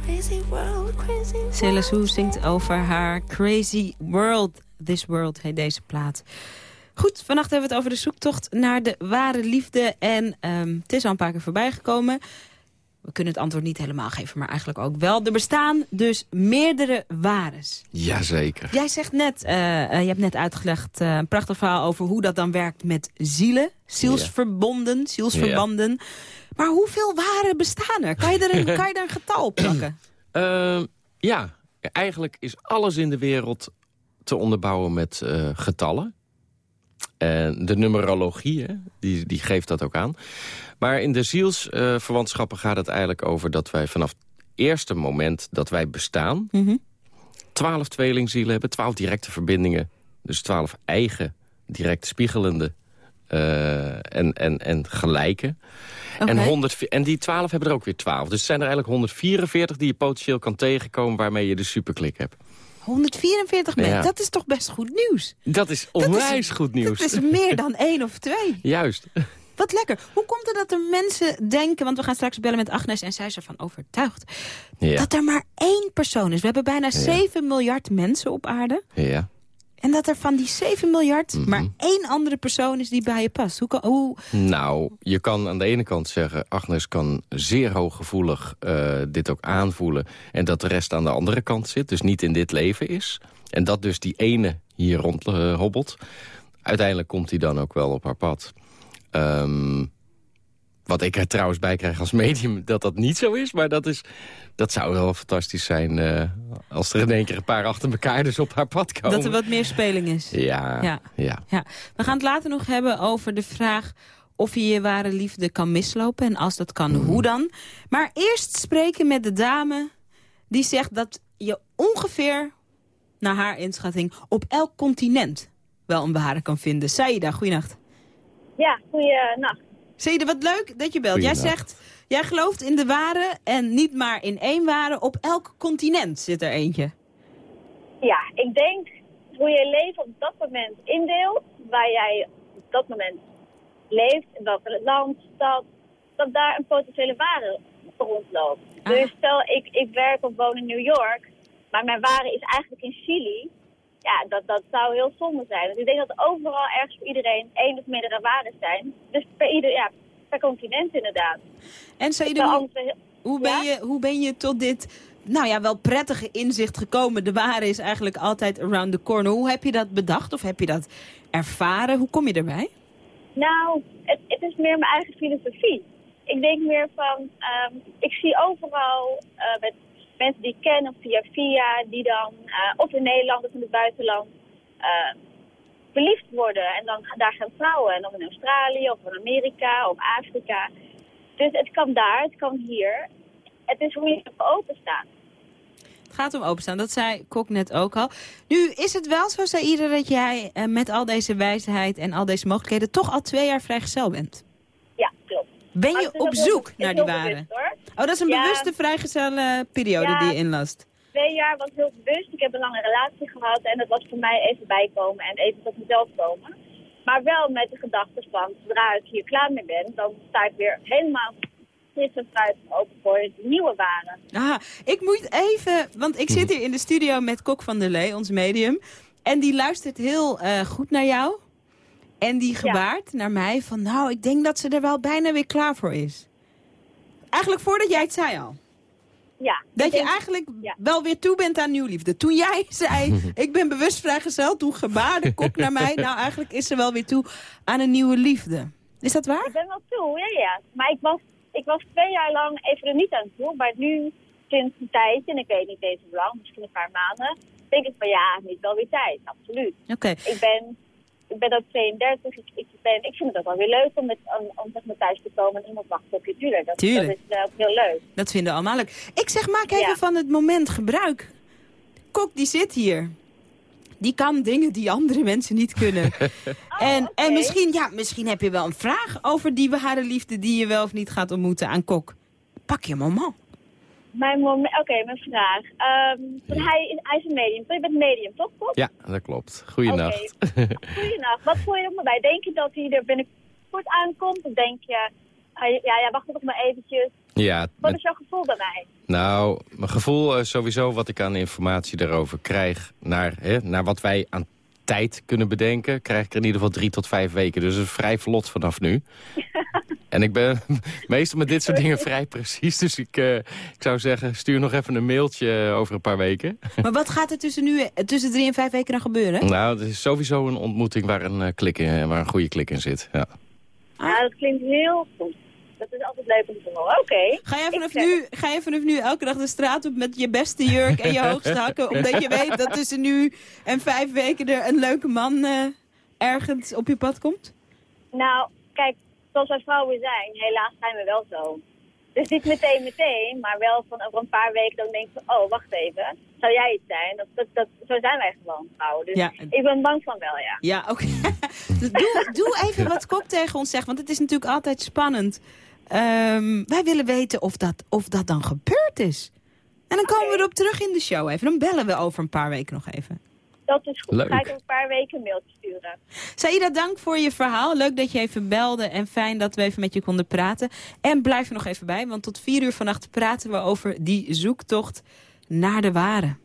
K: crazy world, crazy world.
C: Céla Sue zingt over haar Crazy World. This World heet deze plaat. Goed, vannacht hebben we het over de zoektocht naar de ware liefde. En ehm, het is al een paar keer voorbij gekomen. We kunnen het antwoord niet helemaal geven, maar eigenlijk ook wel. Er bestaan dus meerdere wares.
D: Jazeker.
C: Jij zegt net, eh, eh, je hebt net uitgelegd eh, een prachtig verhaal over hoe dat dan werkt met zielen. Zielsverbonden, zielsverbanden. Maar hoeveel waren bestaan er? Kan je er een, kan je er een getal op plakken?
D: Ehm, ja, eigenlijk is alles in de wereld te onderbouwen met getallen. En de numerologie, hè, die, die geeft dat ook aan. Maar in de zielsverwantschappen gaat het eigenlijk over dat wij vanaf het eerste moment dat wij bestaan... twaalf tweelingzielen hebben, twaalf directe verbindingen. Dus twaalf eigen, direct spiegelende eh, en, en, en gelijke. En, 100, en die 12 hebben er ook weer 12. Dus het zijn er eigenlijk 144 die je potentieel kan tegenkomen... waarmee je de superklik hebt.
C: 144 mensen,
D: Ja.
C: dat is toch best goed nieuws?
D: Dat is onwijs goed nieuws.
C: Dat is meer dan één of twee.
D: Juist.
C: Wat lekker. Hoe komt het dat er mensen denken... want we gaan straks bellen met Agnes en zij is ervan overtuigd...
D: Ja.
C: dat er maar één persoon is. We hebben bijna
D: Ja.
C: 7 miljard mensen op aarde.
D: Ja.
C: En dat er van die 7 miljard
D: Mhm.
C: maar één andere persoon is die bij je past. Hoe kan, hoe,
D: Nou, je kan aan de ene kant zeggen... Agnes kan zeer hooggevoelig eh, dit ook aanvoelen... en dat de rest aan de andere kant zit, dus niet in dit leven is. En dat dus die ene hier rond eh, hobbelt. Uiteindelijk komt hij dan ook wel op haar pad. Ehm, wat ik er trouwens bij krijg als medium, dat dat niet zo is. Maar dat, is, dat zou wel fantastisch zijn eh, als er in één keer een paar achter elkaar dus op haar pad komen.
C: dat er wat meer speling is.
D: Ja,
C: Ja.
D: ja.
C: Ja. We gaan het later nog hebben over de vraag of je je ware liefde kan mislopen. En als dat kan,
D: Mm.
C: hoe dan? Maar eerst spreken met de dame die zegt dat je ongeveer, naar haar inschatting, op elk continent wel een ware kan vinden. Saida, goeienacht.
L: Ja, goeienacht.
C: Saida, wat leuk dat je belt. Jij zegt, jij gelooft in de ware en niet maar in één ware. Op elk continent zit er eentje.
L: Ja, ik denk hoe je leven op dat moment indeelt, waar jij op dat moment leeft, in welk land, stad, dat daar een potentiële waarde rondloopt. Dus stel, ik, ik werk of woon in New York, maar mijn waarde is eigenlijk in Chili. Ja, dat, dat zou heel zonde zijn. Dus ik denk dat er overal ergens voor iedereen één of meerdere waarden zijn. Dus per, ieder, ja, per continent inderdaad.
C: En Saida,
L: Terwijl
C: hoe, hoe, ben je, hoe ben je tot dit, nou ja, wel prettige inzicht gekomen? De ware is eigenlijk altijd around the corner. Hoe heb je dat bedacht of heb je dat ervaren? Hoe kom je erbij?
L: Nou, het, het is meer mijn eigen filosofie. Ik denk meer van, ehm, ik zie overal eh, met mensen die ik ken of via via, die dan eh, of in Nederland of in het buitenland eh, verliefd worden. En dan daar gaan trouwen. En dan in Australië of in Amerika of Afrika. Dus het kan daar, het kan hier. Het is hoe je ervoor open staat.
C: Het gaat om openstaan, dat zei Kok net ook al. Nu is het wel zo, Saïda, dat jij eh, met al deze wijsheid en al deze mogelijkheden... toch al twee jaar vrijgezel bent.
L: Ja, klopt.
C: Ben je op zoek naar die ware? Oh, dat is een
L: Ja.
C: bewuste vrijgezelle periode
L: Ja.
C: die je inlast.
L: twee jaar was heel bewust. Ik heb een lange relatie gehad en dat was voor mij even bijkomen en even tot mezelf komen. Maar wel met de gedachte van, zodra ik hier klaar mee ben, dan sta ik weer helemaal fris en fruit open voor de nieuwe waren.
C: Ah, ik moet even, want ik zit hier in de studio met Kok van der Lee, ons medium. En die luistert heel eh, goed naar jou. En die gebaart naar mij van, nou, ik denk dat ze er wel bijna weer klaar voor is. Eigenlijk voordat jij het zei al.
L: Ja.
C: Dat je
L: denk-
C: eigenlijk
L: ja.
C: wel weer toe bent aan nieuw liefde. Toen jij zei, ik ben bewust vrijgezel, toen gebaarde Kok naar mij. Nou, eigenlijk is ze wel weer toe aan een nieuwe liefde. Is dat waar?
L: Ik ben wel toe, ja, ja. Maar ik was, ik was twee jaar lang even er niet aan toe. Maar nu, sinds een tijdje, en ik weet niet eens hoe lang, misschien een paar maanden, denk ik van ja, niet wel weer tijd. Absoluut.
C: Oké.
L: Ik ben, ik ben ook 32. Ik, ik, ben, ik vind het ook wel weer leuk om, met, om, om zeg maar thuis te komen en iemand wacht op je. Tuurlijk, dat,
C: Tuurlijk.
L: dat is eh, ook heel leuk.
C: Dat vinden we allemaal leuk. Ik zeg, maak even
L: Ja.
C: van het moment gebruik. Kok, die zit hier. Die kan dingen die andere mensen niet kunnen. en, en misschien, ja, misschien heb je wel een vraag over die ware liefde... die je wel of niet gaat ontmoeten aan Kok. Pak je moment.
L: Mijn moment, oké, mijn vraag. Ehm, hij, is- hij is een medium? Je bent medium, toch? Kok?
D: Ja, dat klopt. Goeienacht.
L: Goedenacht. Wat voel je er bij? Denk je dat hij er binnenkort aankomt? Of denk je, hij- ja, ja, wacht nog maar eventjes.
D: ja,
L: Wat is jouw gevoel bij mij?
D: nou, mijn gevoel eh, sowieso wat ik aan informatie daarover krijg... Naar, hè, naar wat wij aan tijd kunnen bedenken... krijg ik er in ieder geval drie tot vijf weken. Dus dat is vrij vlot vanaf nu. en ik ben meestal met dit soort dingen vrij precies. Dus ik, eh, ik zou zeggen, stuur nog even een mailtje over een paar weken.
C: Maar wat gaat er tussen, nu, eh, tussen drie en vijf weken dan gebeuren?
D: nou, het is sowieso een ontmoeting waar een, eh, klik in, waar een goede klik in zit. Ja.
L: Ja, dat klinkt heel goed. Dat is altijd leuk om te horen. Oké.
C: Ga jij, vanaf
L: eh,
C: nu, ga jij vanaf nu elke dag de straat op met je beste jurk en je hoogste hakken? Omdat je weet dat tussen nu en vijf weken er een leuke man eh, ergens op je pad komt?
L: Nou, kijk, zoals wij vrouwen zijn, helaas zijn we wel zo. Dus niet meteen meteen, maar wel van over een paar weken dan denk je oh, wacht even. Zou jij het zijn? Dat, dat, dat, zo zijn wij gewoon vrouwen. Dus
C: Ja.
L: ik ben bang van wel, ja.
C: Ja, oké. doe, doe even wat Kok tegen ons zegt, want het is natuurlijk altijd spannend. Ehm, wij willen weten of dat, of dat dan gebeurd is. En dan komen we erop terug in de show even. Dan bellen we over een paar weken nog even.
L: Dat is goed.
C: Leuk.
L: Ga ik een paar weken een mailtje sturen.
C: Saïda, dank voor je verhaal. Leuk dat je even belde en fijn dat we even met je konden praten. En blijf er nog even bij, want tot vier uur vannacht praten we over die zoektocht naar de ware.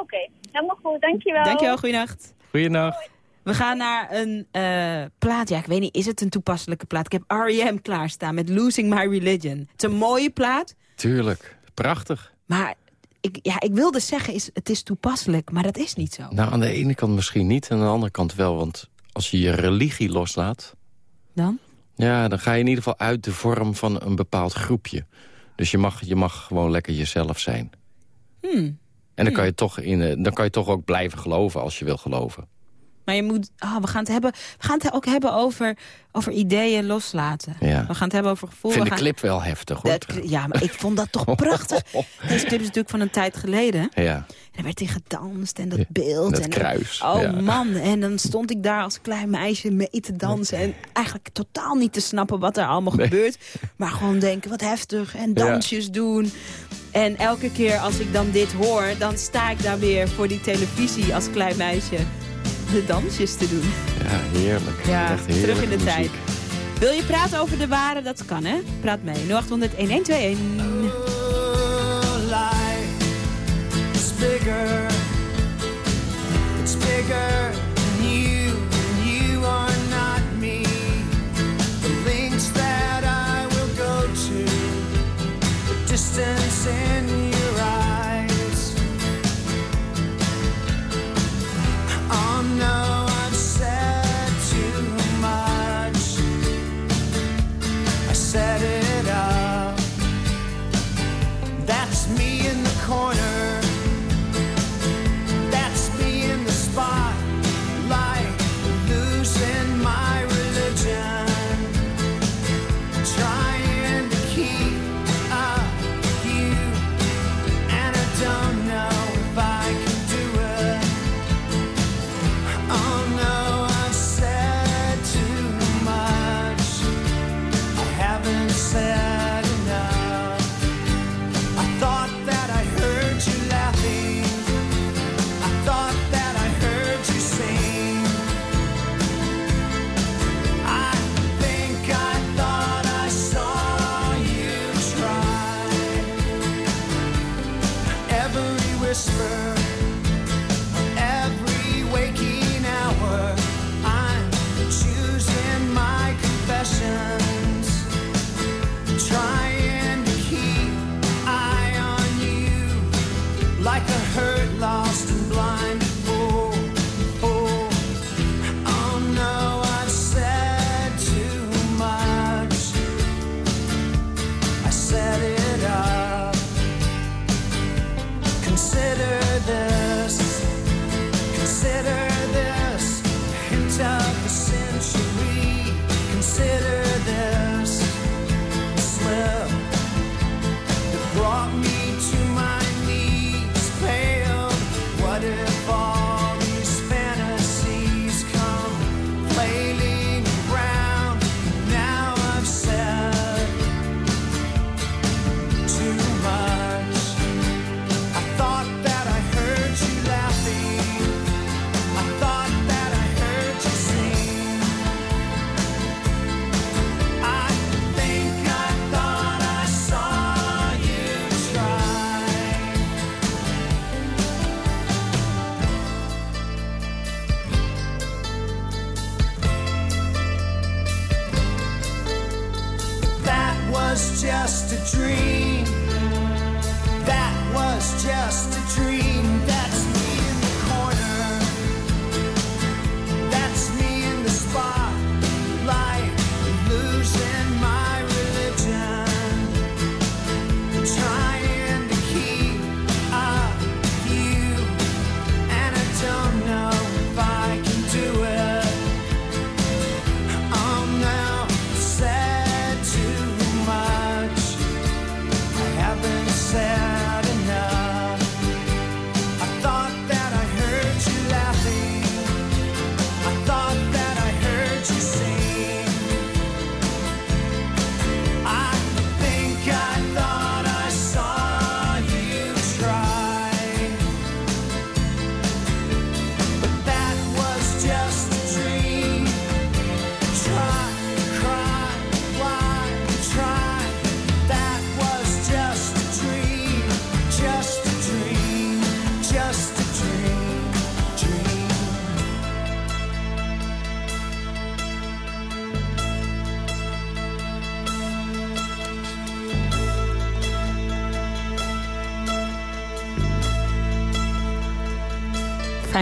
L: Oké, helemaal goed. Dankjewel.
C: Dankjewel, goeienacht.
D: Goeienacht.
C: We gaan naar een eh, plaat. Ja, ik weet niet, is het een toepasselijke plaat? Ik heb R.E.M. klaarstaan met Losing My Religion. Het is een mooie plaat,
D: Tuurlijk. Prachtig.
C: maar ik, ja, ik wilde zeggen, is, het is toepasselijk, maar dat is niet zo.
D: Nou, aan de ene kant misschien niet, aan de andere kant wel. Want als je je religie loslaat...
C: Dan?
D: Ja, dan ga je in ieder geval uit de vorm van een bepaald groepje. Dus je mag, je mag gewoon lekker jezelf zijn.
C: Hmm.
D: En dan kan, je toch in, eh, dan kan je toch ook blijven geloven als je wil geloven.
C: Maar je moet, ah, we gaan het, hebben, we gaan het ook hebben over, over ideeën loslaten.
D: Ja.
C: We gaan het hebben over gevoel.
D: Ik vind de clip wel heftig, hoor.
C: Ja, maar ik vond dat toch prachtig. Deze clip is natuurlijk van een tijd geleden.
D: Ja.
C: En er werd in gedanst en dat beeld.
D: dat
C: en
D: kruis,
C: Oh
D: ja.
C: man, en dan stond ik daar als klein meisje mee te dansen. En eigenlijk totaal niet te snappen wat er allemaal gebeurt. Maar gewoon denken, wat heftig. En dansjes doen. En elke keer als ik dan dit hoor, dan sta ik daar weer voor die televisie als klein meisje. De dansjes te doen.
D: Ja, heerlijk.
C: Ja,
D: Echt heerlijke
C: terug in de
D: muziek.
C: tijd. Wil je praten over de ware? Dat kan, hè? Praat mee. 0800 1121.
M: lie.
N: Like a hurt, lost, and blind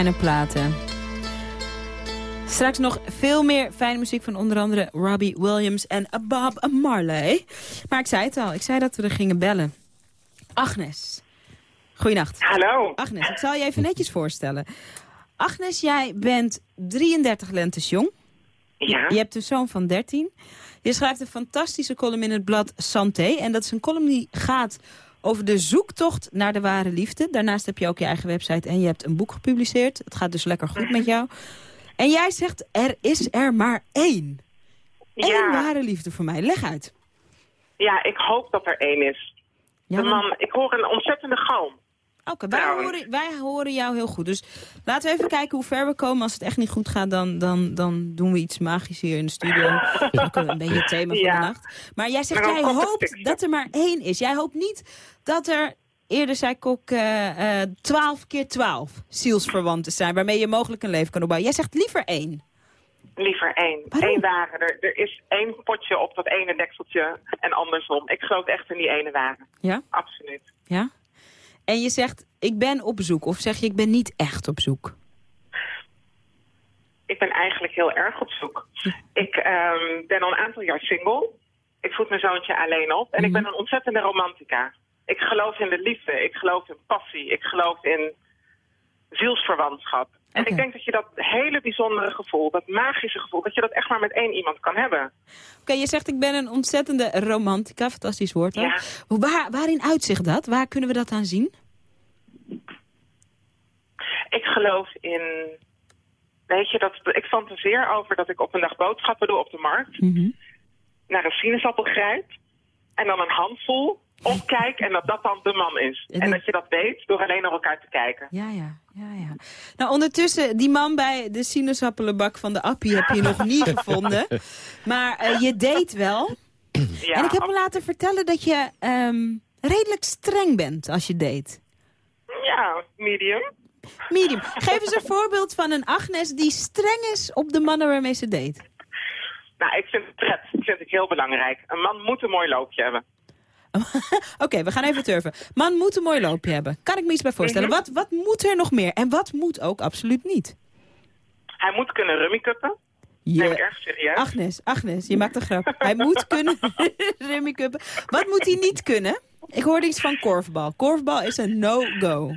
C: Fijne platen. Straks nog veel meer fijne muziek van onder andere Robbie Williams en Bob Marley. Maar ik zei het al, ik zei dat we er gingen bellen. Agnes. Goeienacht.
O: Hallo.
C: Agnes, ik zal je even netjes voorstellen. Agnes, jij bent 33 lentes jong.
O: Ja.
C: Je hebt een zoon van 13. Je schrijft een fantastische column in het blad Santé. En dat is een column die gaat over de zoektocht naar de ware liefde. Daarnaast heb je ook je eigen website en je hebt een boek gepubliceerd. Het gaat dus lekker goed met jou. En jij zegt, er is er maar één. Eén
O: Ja.
C: ware liefde voor mij. Leg uit.
O: Ja, ik hoop dat er één is.
C: Ja, maar-
O: man, ik hoor een ontzettende galm.
C: Oké, wij, horen, wij horen jou heel goed. Dus laten we even kijken hoe ver we komen. Als het echt niet goed gaat, dan, dan, dan doen we iets magisch hier in de studio. Een beetje het thema van
O: Ja.
C: de nacht. Maar jij zegt, jij hoopt dat er maar één is. Jij hoopt niet dat er, eerder zei ik ook, eh, eh, twaalf keer twaalf zielsverwanten zijn... waarmee je mogelijk een leven kan opbouwen. Jij zegt liever één.
O: Liever één. Eén ware. Er, er is één potje op dat ene dekseltje en andersom. Ik geloof echt in die ene ware.
C: Ja?
O: Absoluut.
C: Ja? En je zegt, ik ben op zoek. Of zeg je, ik ben niet echt op zoek.
O: Ik ben eigenlijk heel erg op zoek. Ik ehm, ben al een aantal jaar single. Ik voed mijn zoontje alleen op. En ik ben een ontzettende romantica. Ik geloof in de liefde. Ik geloof in passie. Ik geloof in zielsverwantschap. En ik denk dat je dat hele bijzondere gevoel, dat magische gevoel... dat je dat echt maar met één iemand kan hebben.
C: Oké, je zegt ik ben een ontzettende romantica. Fantastisch woord.
O: Ja.
C: Waar, waarin uitzicht dat? Waar kunnen we dat aan zien?
O: Ik geloof in... Weet je, dat, ik fantaseer over dat ik op een dag boodschappen doe op de markt. Naar een sinaasappel grijp. En dan een handvol opkijk en dat dat dan de man is. En dat je dat weet door alleen naar elkaar te kijken.
C: Ja, ja, ja, ja. Nou, ondertussen, die man bij de sinaasappellenbak van de Appie heb je nog niet gevonden. Maar eh, je date wel.
O: Ja,
C: en ik heb me laten vertellen dat je ehm, redelijk streng bent als je date.
O: Ja, medium.
C: Medium. Geef eens een voorbeeld van een Agnes die streng is op de mannen waarmee ze date.
O: Nou, ik vind het pret. Dat vind ik heel belangrijk. Een man moet een mooi loopje hebben.
C: Oké, we gaan even turven. Man moet een mooi loopje hebben. Kan ik me iets bij voorstellen.
O: Mhm.
C: wat, wat moet er nog meer? En wat moet ook absoluut niet?
O: Hij moet kunnen rummikuppen.
C: Je...
O: Ik erg serieus.
C: Agnes, Agnes, je maakt een grap. Hij moet kunnen rummikuppen. Wat moet hij niet kunnen? Ik hoorde iets van korfbal. Korfbal is een no-go.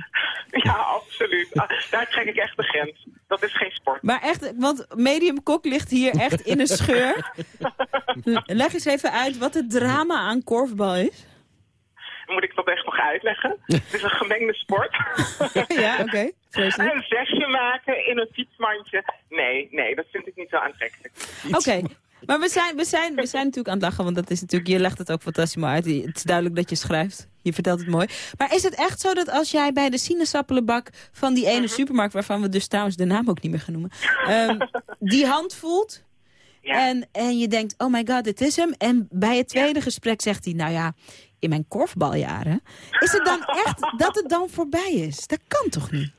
O: Ja, absoluut. Ah, Daar trek ik echt de grens. Dat is geen sport.
C: Maar echt, want Medium Kok ligt hier echt in een scheur. Leg eens even uit wat het drama aan korfbal is.
O: Moet ik dat echt nog uitleggen? Het is een gemengde sport.
C: ja, oké.
O: Een zesje maken in een fietsmandje. Nee, nee, dat vind ik niet zo aantrekkelijk.
C: Oké, maar we zijn, we, zijn, we zijn natuurlijk aan het lachen, want dat is natuurlijk, je legt het ook fantastisch mooi uit. Het is duidelijk dat je schrijft. Je vertelt het mooi. Maar is het echt zo dat als jij bij de sinaasappellenbak van die ene supermarkt, waarvan we dus trouwens de naam ook niet meer gaan noemen, ehm, die hand voelt en, en je denkt, oh my god, dit is hem. En bij het tweede gesprek zegt hij, nou ja, in mijn korfbaljaren, is het dan echt dat het dan voorbij is? Dat kan toch niet?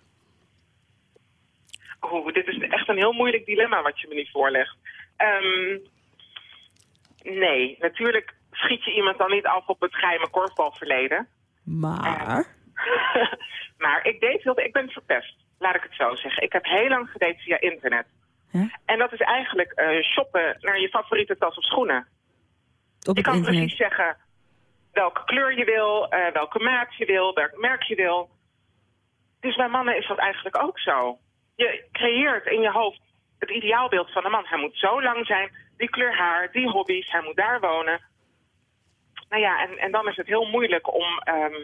O: Oeh, dit is echt een heel moeilijk dilemma wat je me nu voorlegt. Ehm, nee, natuurlijk schiet je iemand dan niet af op het geheime korfbalverleden.
C: Maar...
O: maar ik deed heel, ik ben verpest, laat ik het zo zeggen. Ik heb heel lang gedate via internet. En dat is eigenlijk eh, shoppen naar je favoriete tas of schoenen.
C: Op
O: je kan
C: internet.
O: precies zeggen welke kleur je wil, eh, welke maat je wil, welk merk je wil. Dus bij mannen is dat eigenlijk ook zo. Je creëert in je hoofd het ideaalbeeld van een man. Hij moet zo lang zijn, die kleur haar, die hobby's, hij moet daar wonen. Nou ja, en, en dan is het heel moeilijk om ehm,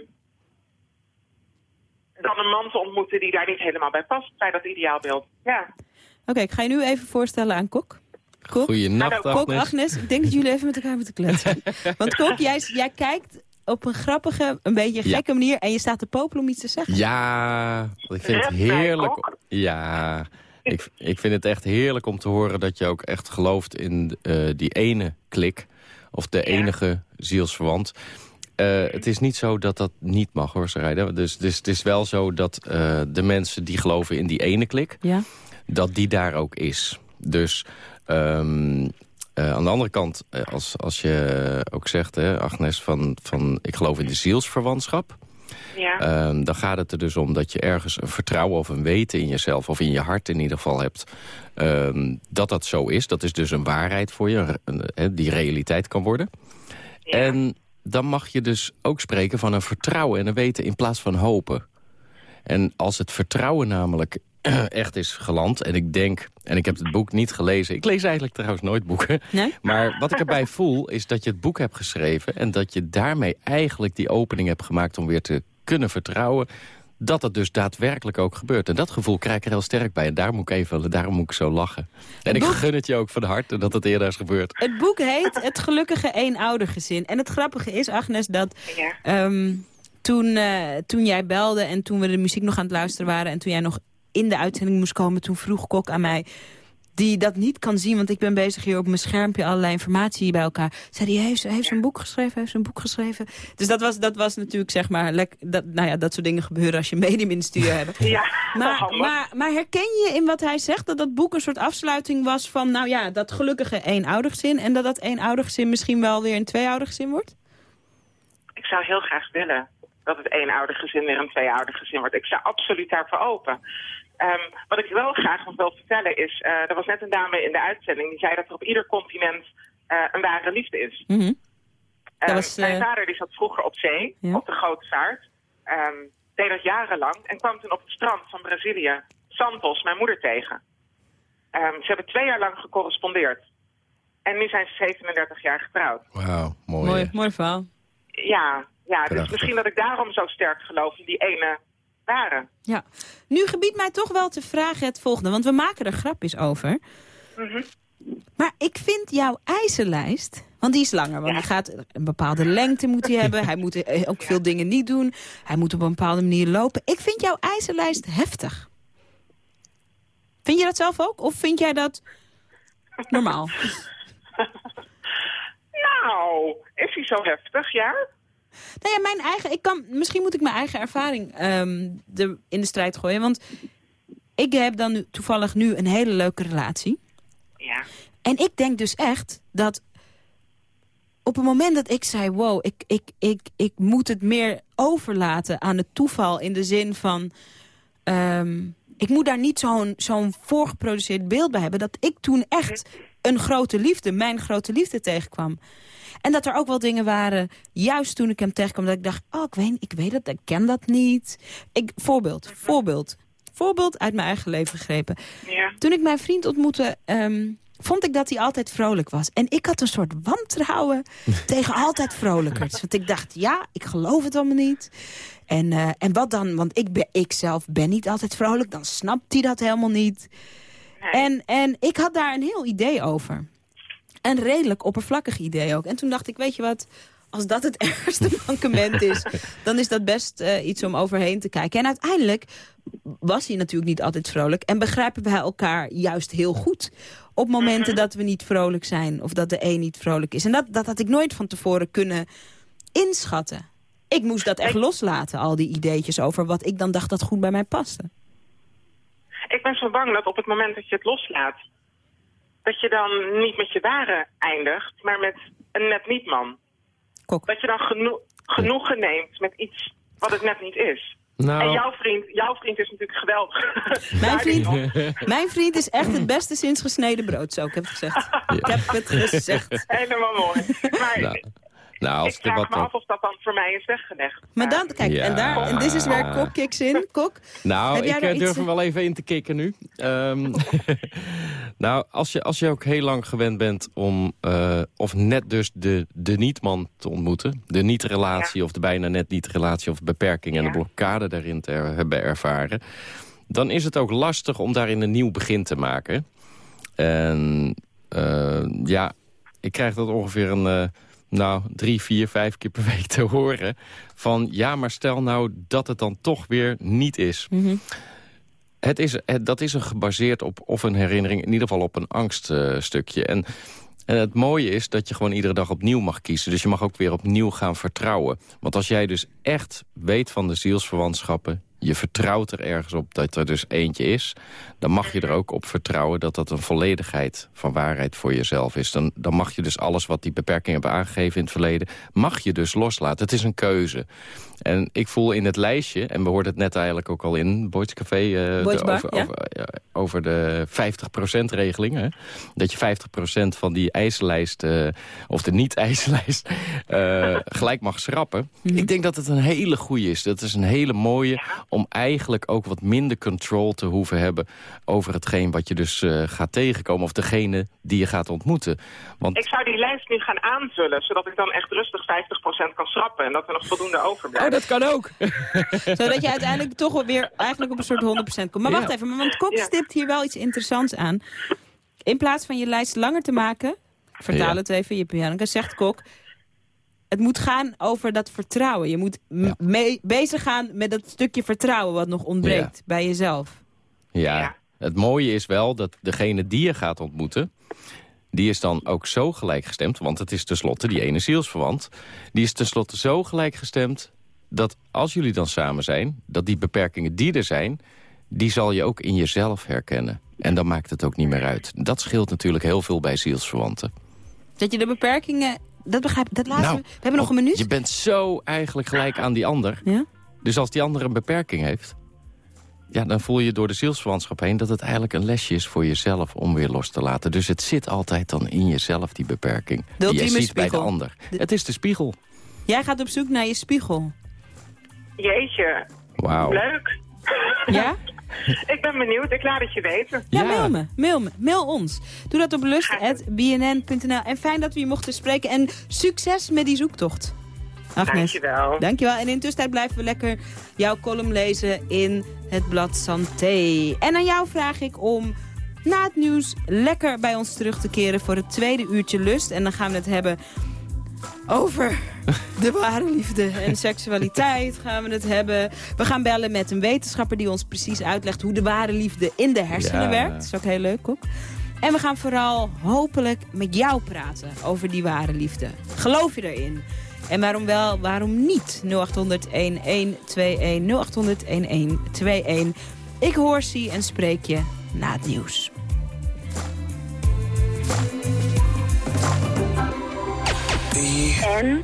O: dan een man te ontmoeten die daar niet helemaal bij past, bij dat ideaalbeeld. Ja.
C: Oké, ik ga je nu even voorstellen aan Kok. Kok,
D: Goeienacht,
C: Kok,
D: Agnes.
C: Agnes. Ik denk dat jullie even met elkaar moeten kletsen. Want Kok, jij, jij kijkt op een grappige, een beetje
D: Ja.
C: gekke manier... en je staat te popelen om iets te zeggen.
D: Ja, ik vind het heerlijk. Ja, ik, ik vind het echt heerlijk om te horen dat je ook echt gelooft in eh, die ene klik. Of de enige zielsverwant. Eh, het is niet zo dat dat niet mag hoor, Sarayda. Dus, dus het is wel zo dat eh, de mensen die geloven in die ene klik...
C: Ja.
D: dat die daar ook is. Dus ehm, eh, aan de andere kant, als, als je ook zegt, hè, Agnes, van, van ik geloof in de zielsverwantschap...
O: Ja.
D: Ehm, dan gaat het er dus om dat je ergens een vertrouwen of een weten in jezelf... of in je hart in ieder geval hebt, ehm, dat dat zo is. Dat is dus een waarheid voor je, die realiteit kan worden. En dan mag je dus ook spreken van een vertrouwen en een weten in plaats van hopen. En als het vertrouwen namelijk echt is geland... en ik denk, en ik heb het boek niet gelezen... ik lees eigenlijk trouwens nooit boeken...
C: Nee?
D: maar wat ik erbij voel is dat je het boek hebt geschreven... en dat je daarmee eigenlijk die opening hebt gemaakt... om weer te kunnen vertrouwen dat het dus daadwerkelijk ook gebeurt. En dat gevoel krijg ik er heel sterk bij. En daar moet ik even, daarom moet ik zo lachen. En ik
C: boek-
D: gun het je ook van harte dat het eerder is gebeurd.
C: Het boek heet Het gelukkige eenoudergezin. En het grappige is, Agnes, dat ehm, toen, eh, toen jij belde... en toen we de muziek nog aan het luisteren waren... en toen jij nog in de uitzending moest komen... toen vroeg Kok aan mij die dat niet kan zien, want ik ben bezig hier op mijn schermpje allerlei informatie bij elkaar. Zei hij, heeft, heeft een boek geschreven, heeft een boek geschreven. Dus dat was, dat was natuurlijk, zeg maar, lek, dat, nou ja, dat soort dingen gebeuren als je een medium in de studio hebt.
O: Ja,
C: Maar,
O: handig.
C: maar, maar herken je in wat hij zegt dat dat boek een soort afsluiting was van, nou ja, dat gelukkige eenoudergezin en dat dat eenoudergezin misschien wel weer een tweeoudergezin wordt?
O: Ik zou heel graag willen dat het eenoudergezin weer een tweeoudergezin wordt. Ik sta absoluut daarvoor open. Ehm, wat ik wel graag nog wil vertellen is... eh, er was net een dame in de uitzending die zei dat er op ieder continent eh, een ware liefde is.
C: Mhm.
O: Ehm,
C: was,
O: Mijn
C: eh,
O: vader die zat vroeger op zee,
C: Ja.
O: op de grote vaart. Ehm, deed dat jarenlang en kwam toen op het strand van Brazilië Santos, mijn moeder, tegen. Ehm, ze hebben twee jaar lang gecorrespondeerd. En nu zijn ze 37 jaar getrouwd.
D: Wauw, mooi.
C: Mooi, mooi verhaal.
O: Ja, ja dus misschien dat ik daarom zo sterk geloof in die ene
C: Ja. Nu gebiedt mij toch wel te vragen het volgende, want we maken er grapjes over.
O: Mhm.
C: Maar ik vind jouw eisenlijst, want die is langer. Want die gaat een bepaalde lengte moet hij hebben. Hij moet eh, ook veel dingen niet doen. Hij moet op een bepaalde manier lopen. Ik vind jouw eisenlijst heftig. Vind je dat zelf ook? Of vind jij dat normaal?
O: Nou, is hij zo heftig, ja?
C: Nou ja, mijn eigen, ik kan, misschien moet ik mijn eigen ervaring ehm, in de strijd gooien. Want ik heb dan nu, toevallig nu een hele leuke relatie.
O: Ja.
C: En ik denk dus echt dat op het moment dat ik zei... wow, ik, ik, ik, ik moet het meer overlaten aan het toeval... in de zin van... ehm, ik moet daar niet zo'n zo'n voorgeproduceerd beeld bij hebben... dat ik toen echt een grote liefde, mijn grote liefde tegenkwam. En dat er ook wel dingen waren, juist toen ik hem tegenkwam... dat ik dacht, oh, ik weet, ik weet het, ik ken dat niet. Ik, voorbeeld, voorbeeld. Voorbeeld uit mijn eigen leven gegrepen.
O: Ja.
C: Toen ik mijn vriend ontmoette, ehm, vond ik dat hij altijd vrolijk was. En ik had een soort wantrouwen tegen altijd vrolijkers. Want ik dacht, ja, ik geloof het allemaal niet. En, eh, en wat dan? Want ik, ben, ik zelf ben niet altijd vrolijk. Dan snapt hij dat helemaal niet. En, en ik had daar een heel idee over. Een redelijk oppervlakkig idee ook. En toen dacht ik, weet je wat... Als dat het ergste mankement is, dan is dat best eh, iets om overheen te kijken. En uiteindelijk was hij natuurlijk niet altijd vrolijk. En begrijpen wij elkaar juist heel goed. Op momenten dat we niet vrolijk zijn. Of dat de een niet vrolijk is. En dat, dat had ik nooit van tevoren kunnen inschatten. Ik moest dat echt loslaten, al die ideetjes over wat ik dan dacht dat goed bij mij paste.
O: Ik ben zo bang dat op het moment dat je het loslaat... dat je dan niet met je ware eindigt, maar met een net niet man. Dat je dan geno genoegen neemt met iets wat het net niet is.
D: Nou.
O: En jouw vriend, jouw vriend is natuurlijk geweldig.
C: Mijn vriend, mijn vriend is echt het beste sinds gesneden brood, zo ik heb het gezegd. Ik heb het gezegd.
O: Helemaal mooi. Maar
D: Nou, nou, als
O: ik vraag
D: wat
O: me af of dat dan voor mij is weggelegd.
C: Maar dan, kijk,
D: Ja.
C: en, daar, en dit is waar Kok kicks in. Kok,
D: Nou,
C: Heb
D: ik eh, durf
C: iets-
D: er wel even in te kicken nu. Ehm, nou, als je, als je ook heel lang gewend bent om... eh, of net dus de, de niet-man te ontmoeten... de niet-relatie of de bijna net niet-relatie... of beperking en de blokkade daarin te hebben ervaren... dan is het ook lastig om daarin een nieuw begin te maken. En eh, ja, ik krijg dat ongeveer een... eh, nou, drie, vier, vijf keer per week te horen. Van ja, maar stel nou dat het dan toch weer niet is. Het is het, dat is er gebaseerd op of een herinnering, in ieder geval op een angststukje. en, en het mooie is dat je gewoon iedere dag opnieuw mag kiezen. Dus je mag ook weer opnieuw gaan vertrouwen. Want als jij dus echt weet van de zielsverwantschappen... je vertrouwt er ergens op dat er dus eentje is... dan mag je er ook op vertrouwen dat dat een volledigheid van waarheid voor jezelf is. Dan, dan mag je dus alles wat die beperkingen hebben aangegeven in het verleden... mag je dus loslaten. Het is een keuze. En ik voel in het lijstje, en we hoorden het net eigenlijk ook al in... Boyd's Café, eh,
C: Boyd's
D: de-
C: Bar,
D: over,
C: ja.
D: over, over de 50%-regeling. hè. Dat je 50% van die eisenlijst, eh, of de niet-eisenlijst, eh, gelijk mag schrappen.
C: Mhm.
D: Ik denk dat het een hele goede is. Dat is een hele mooie om eigenlijk ook wat minder control te hoeven hebben... over hetgeen wat je dus eh, gaat tegenkomen of degene die je gaat ontmoeten. Want
O: Ik zou die lijst nu gaan aanvullen, zodat ik dan echt rustig 50% kan schrappen. En dat er nog voldoende overblijft.
D: Oh, dat kan ook.
C: Zodat je uiteindelijk toch wel weer eigenlijk op een soort 100% komt. Maar wacht
D: Ja.
C: even, maar want Kok stipt hier wel iets interessants aan. In plaats van je lijst langer te maken, vertaal
D: Ja.
C: het even, je Bianca, zegt Kok... Het moet gaan over dat vertrouwen. Je moet mee, bezig gaan met dat stukje vertrouwen wat nog ontbreekt bij jezelf.
D: Ja, het mooie is wel dat degene die je gaat ontmoeten... die is dan ook zo gelijkgestemd... want het is tenslotte die ene zielsverwant... die is tenslotte zo gelijkgestemd dat als jullie dan samen zijn... dat die beperkingen die er zijn... die zal je ook in jezelf herkennen. En dan maakt het ook niet meer uit. Dat scheelt natuurlijk heel veel bij zielsverwanten.
C: Dat je de beperkingen, dat begrijp ik, dat laten
D: Nou,
C: we. We hebben nog een minuut.
D: Je bent zo eigenlijk gelijk aan die ander.
C: Ja?
D: Dus als die ander een beperking heeft... Ja, dan voel je door de zielsverwantschap heen dat het eigenlijk een lesje is voor jezelf om weer los te laten. Dus het zit altijd dan in jezelf, die beperking. die je ziet bij de ander. Het is de spiegel.
C: Jij gaat op zoek naar je spiegel.
O: Jeetje,
D: Wauw.
O: leuk.
C: Ja?
O: ik ben benieuwd, ik laat het je weten.
C: Ja, mail me. Mail me. Mail ons. Doe dat op lust.bnn.nl. En fijn dat we je mochten spreken. En succes met die zoektocht. Agnes.
O: Dankjewel.
C: Dankjewel. En intussen tijd blijven we lekker jouw column lezen in het blad Santé. En aan jou vraag ik om na het nieuws lekker bij ons terug te keren voor het tweede uurtje lust. En dan gaan we het hebben over de ware liefde en seksualiteit gaan we het hebben. We gaan bellen met een wetenschapper die ons precies uitlegt hoe de ware liefde in de hersenen
D: Ja.
C: werkt. Dat is ook heel leuk, ook. En we gaan vooral hopelijk met jou praten over die ware liefde. Geloof je erin? En waarom wel, waarom niet? 0800 1121 0800 1121. Ik hoor zie en spreek je na het nieuws.
P: En.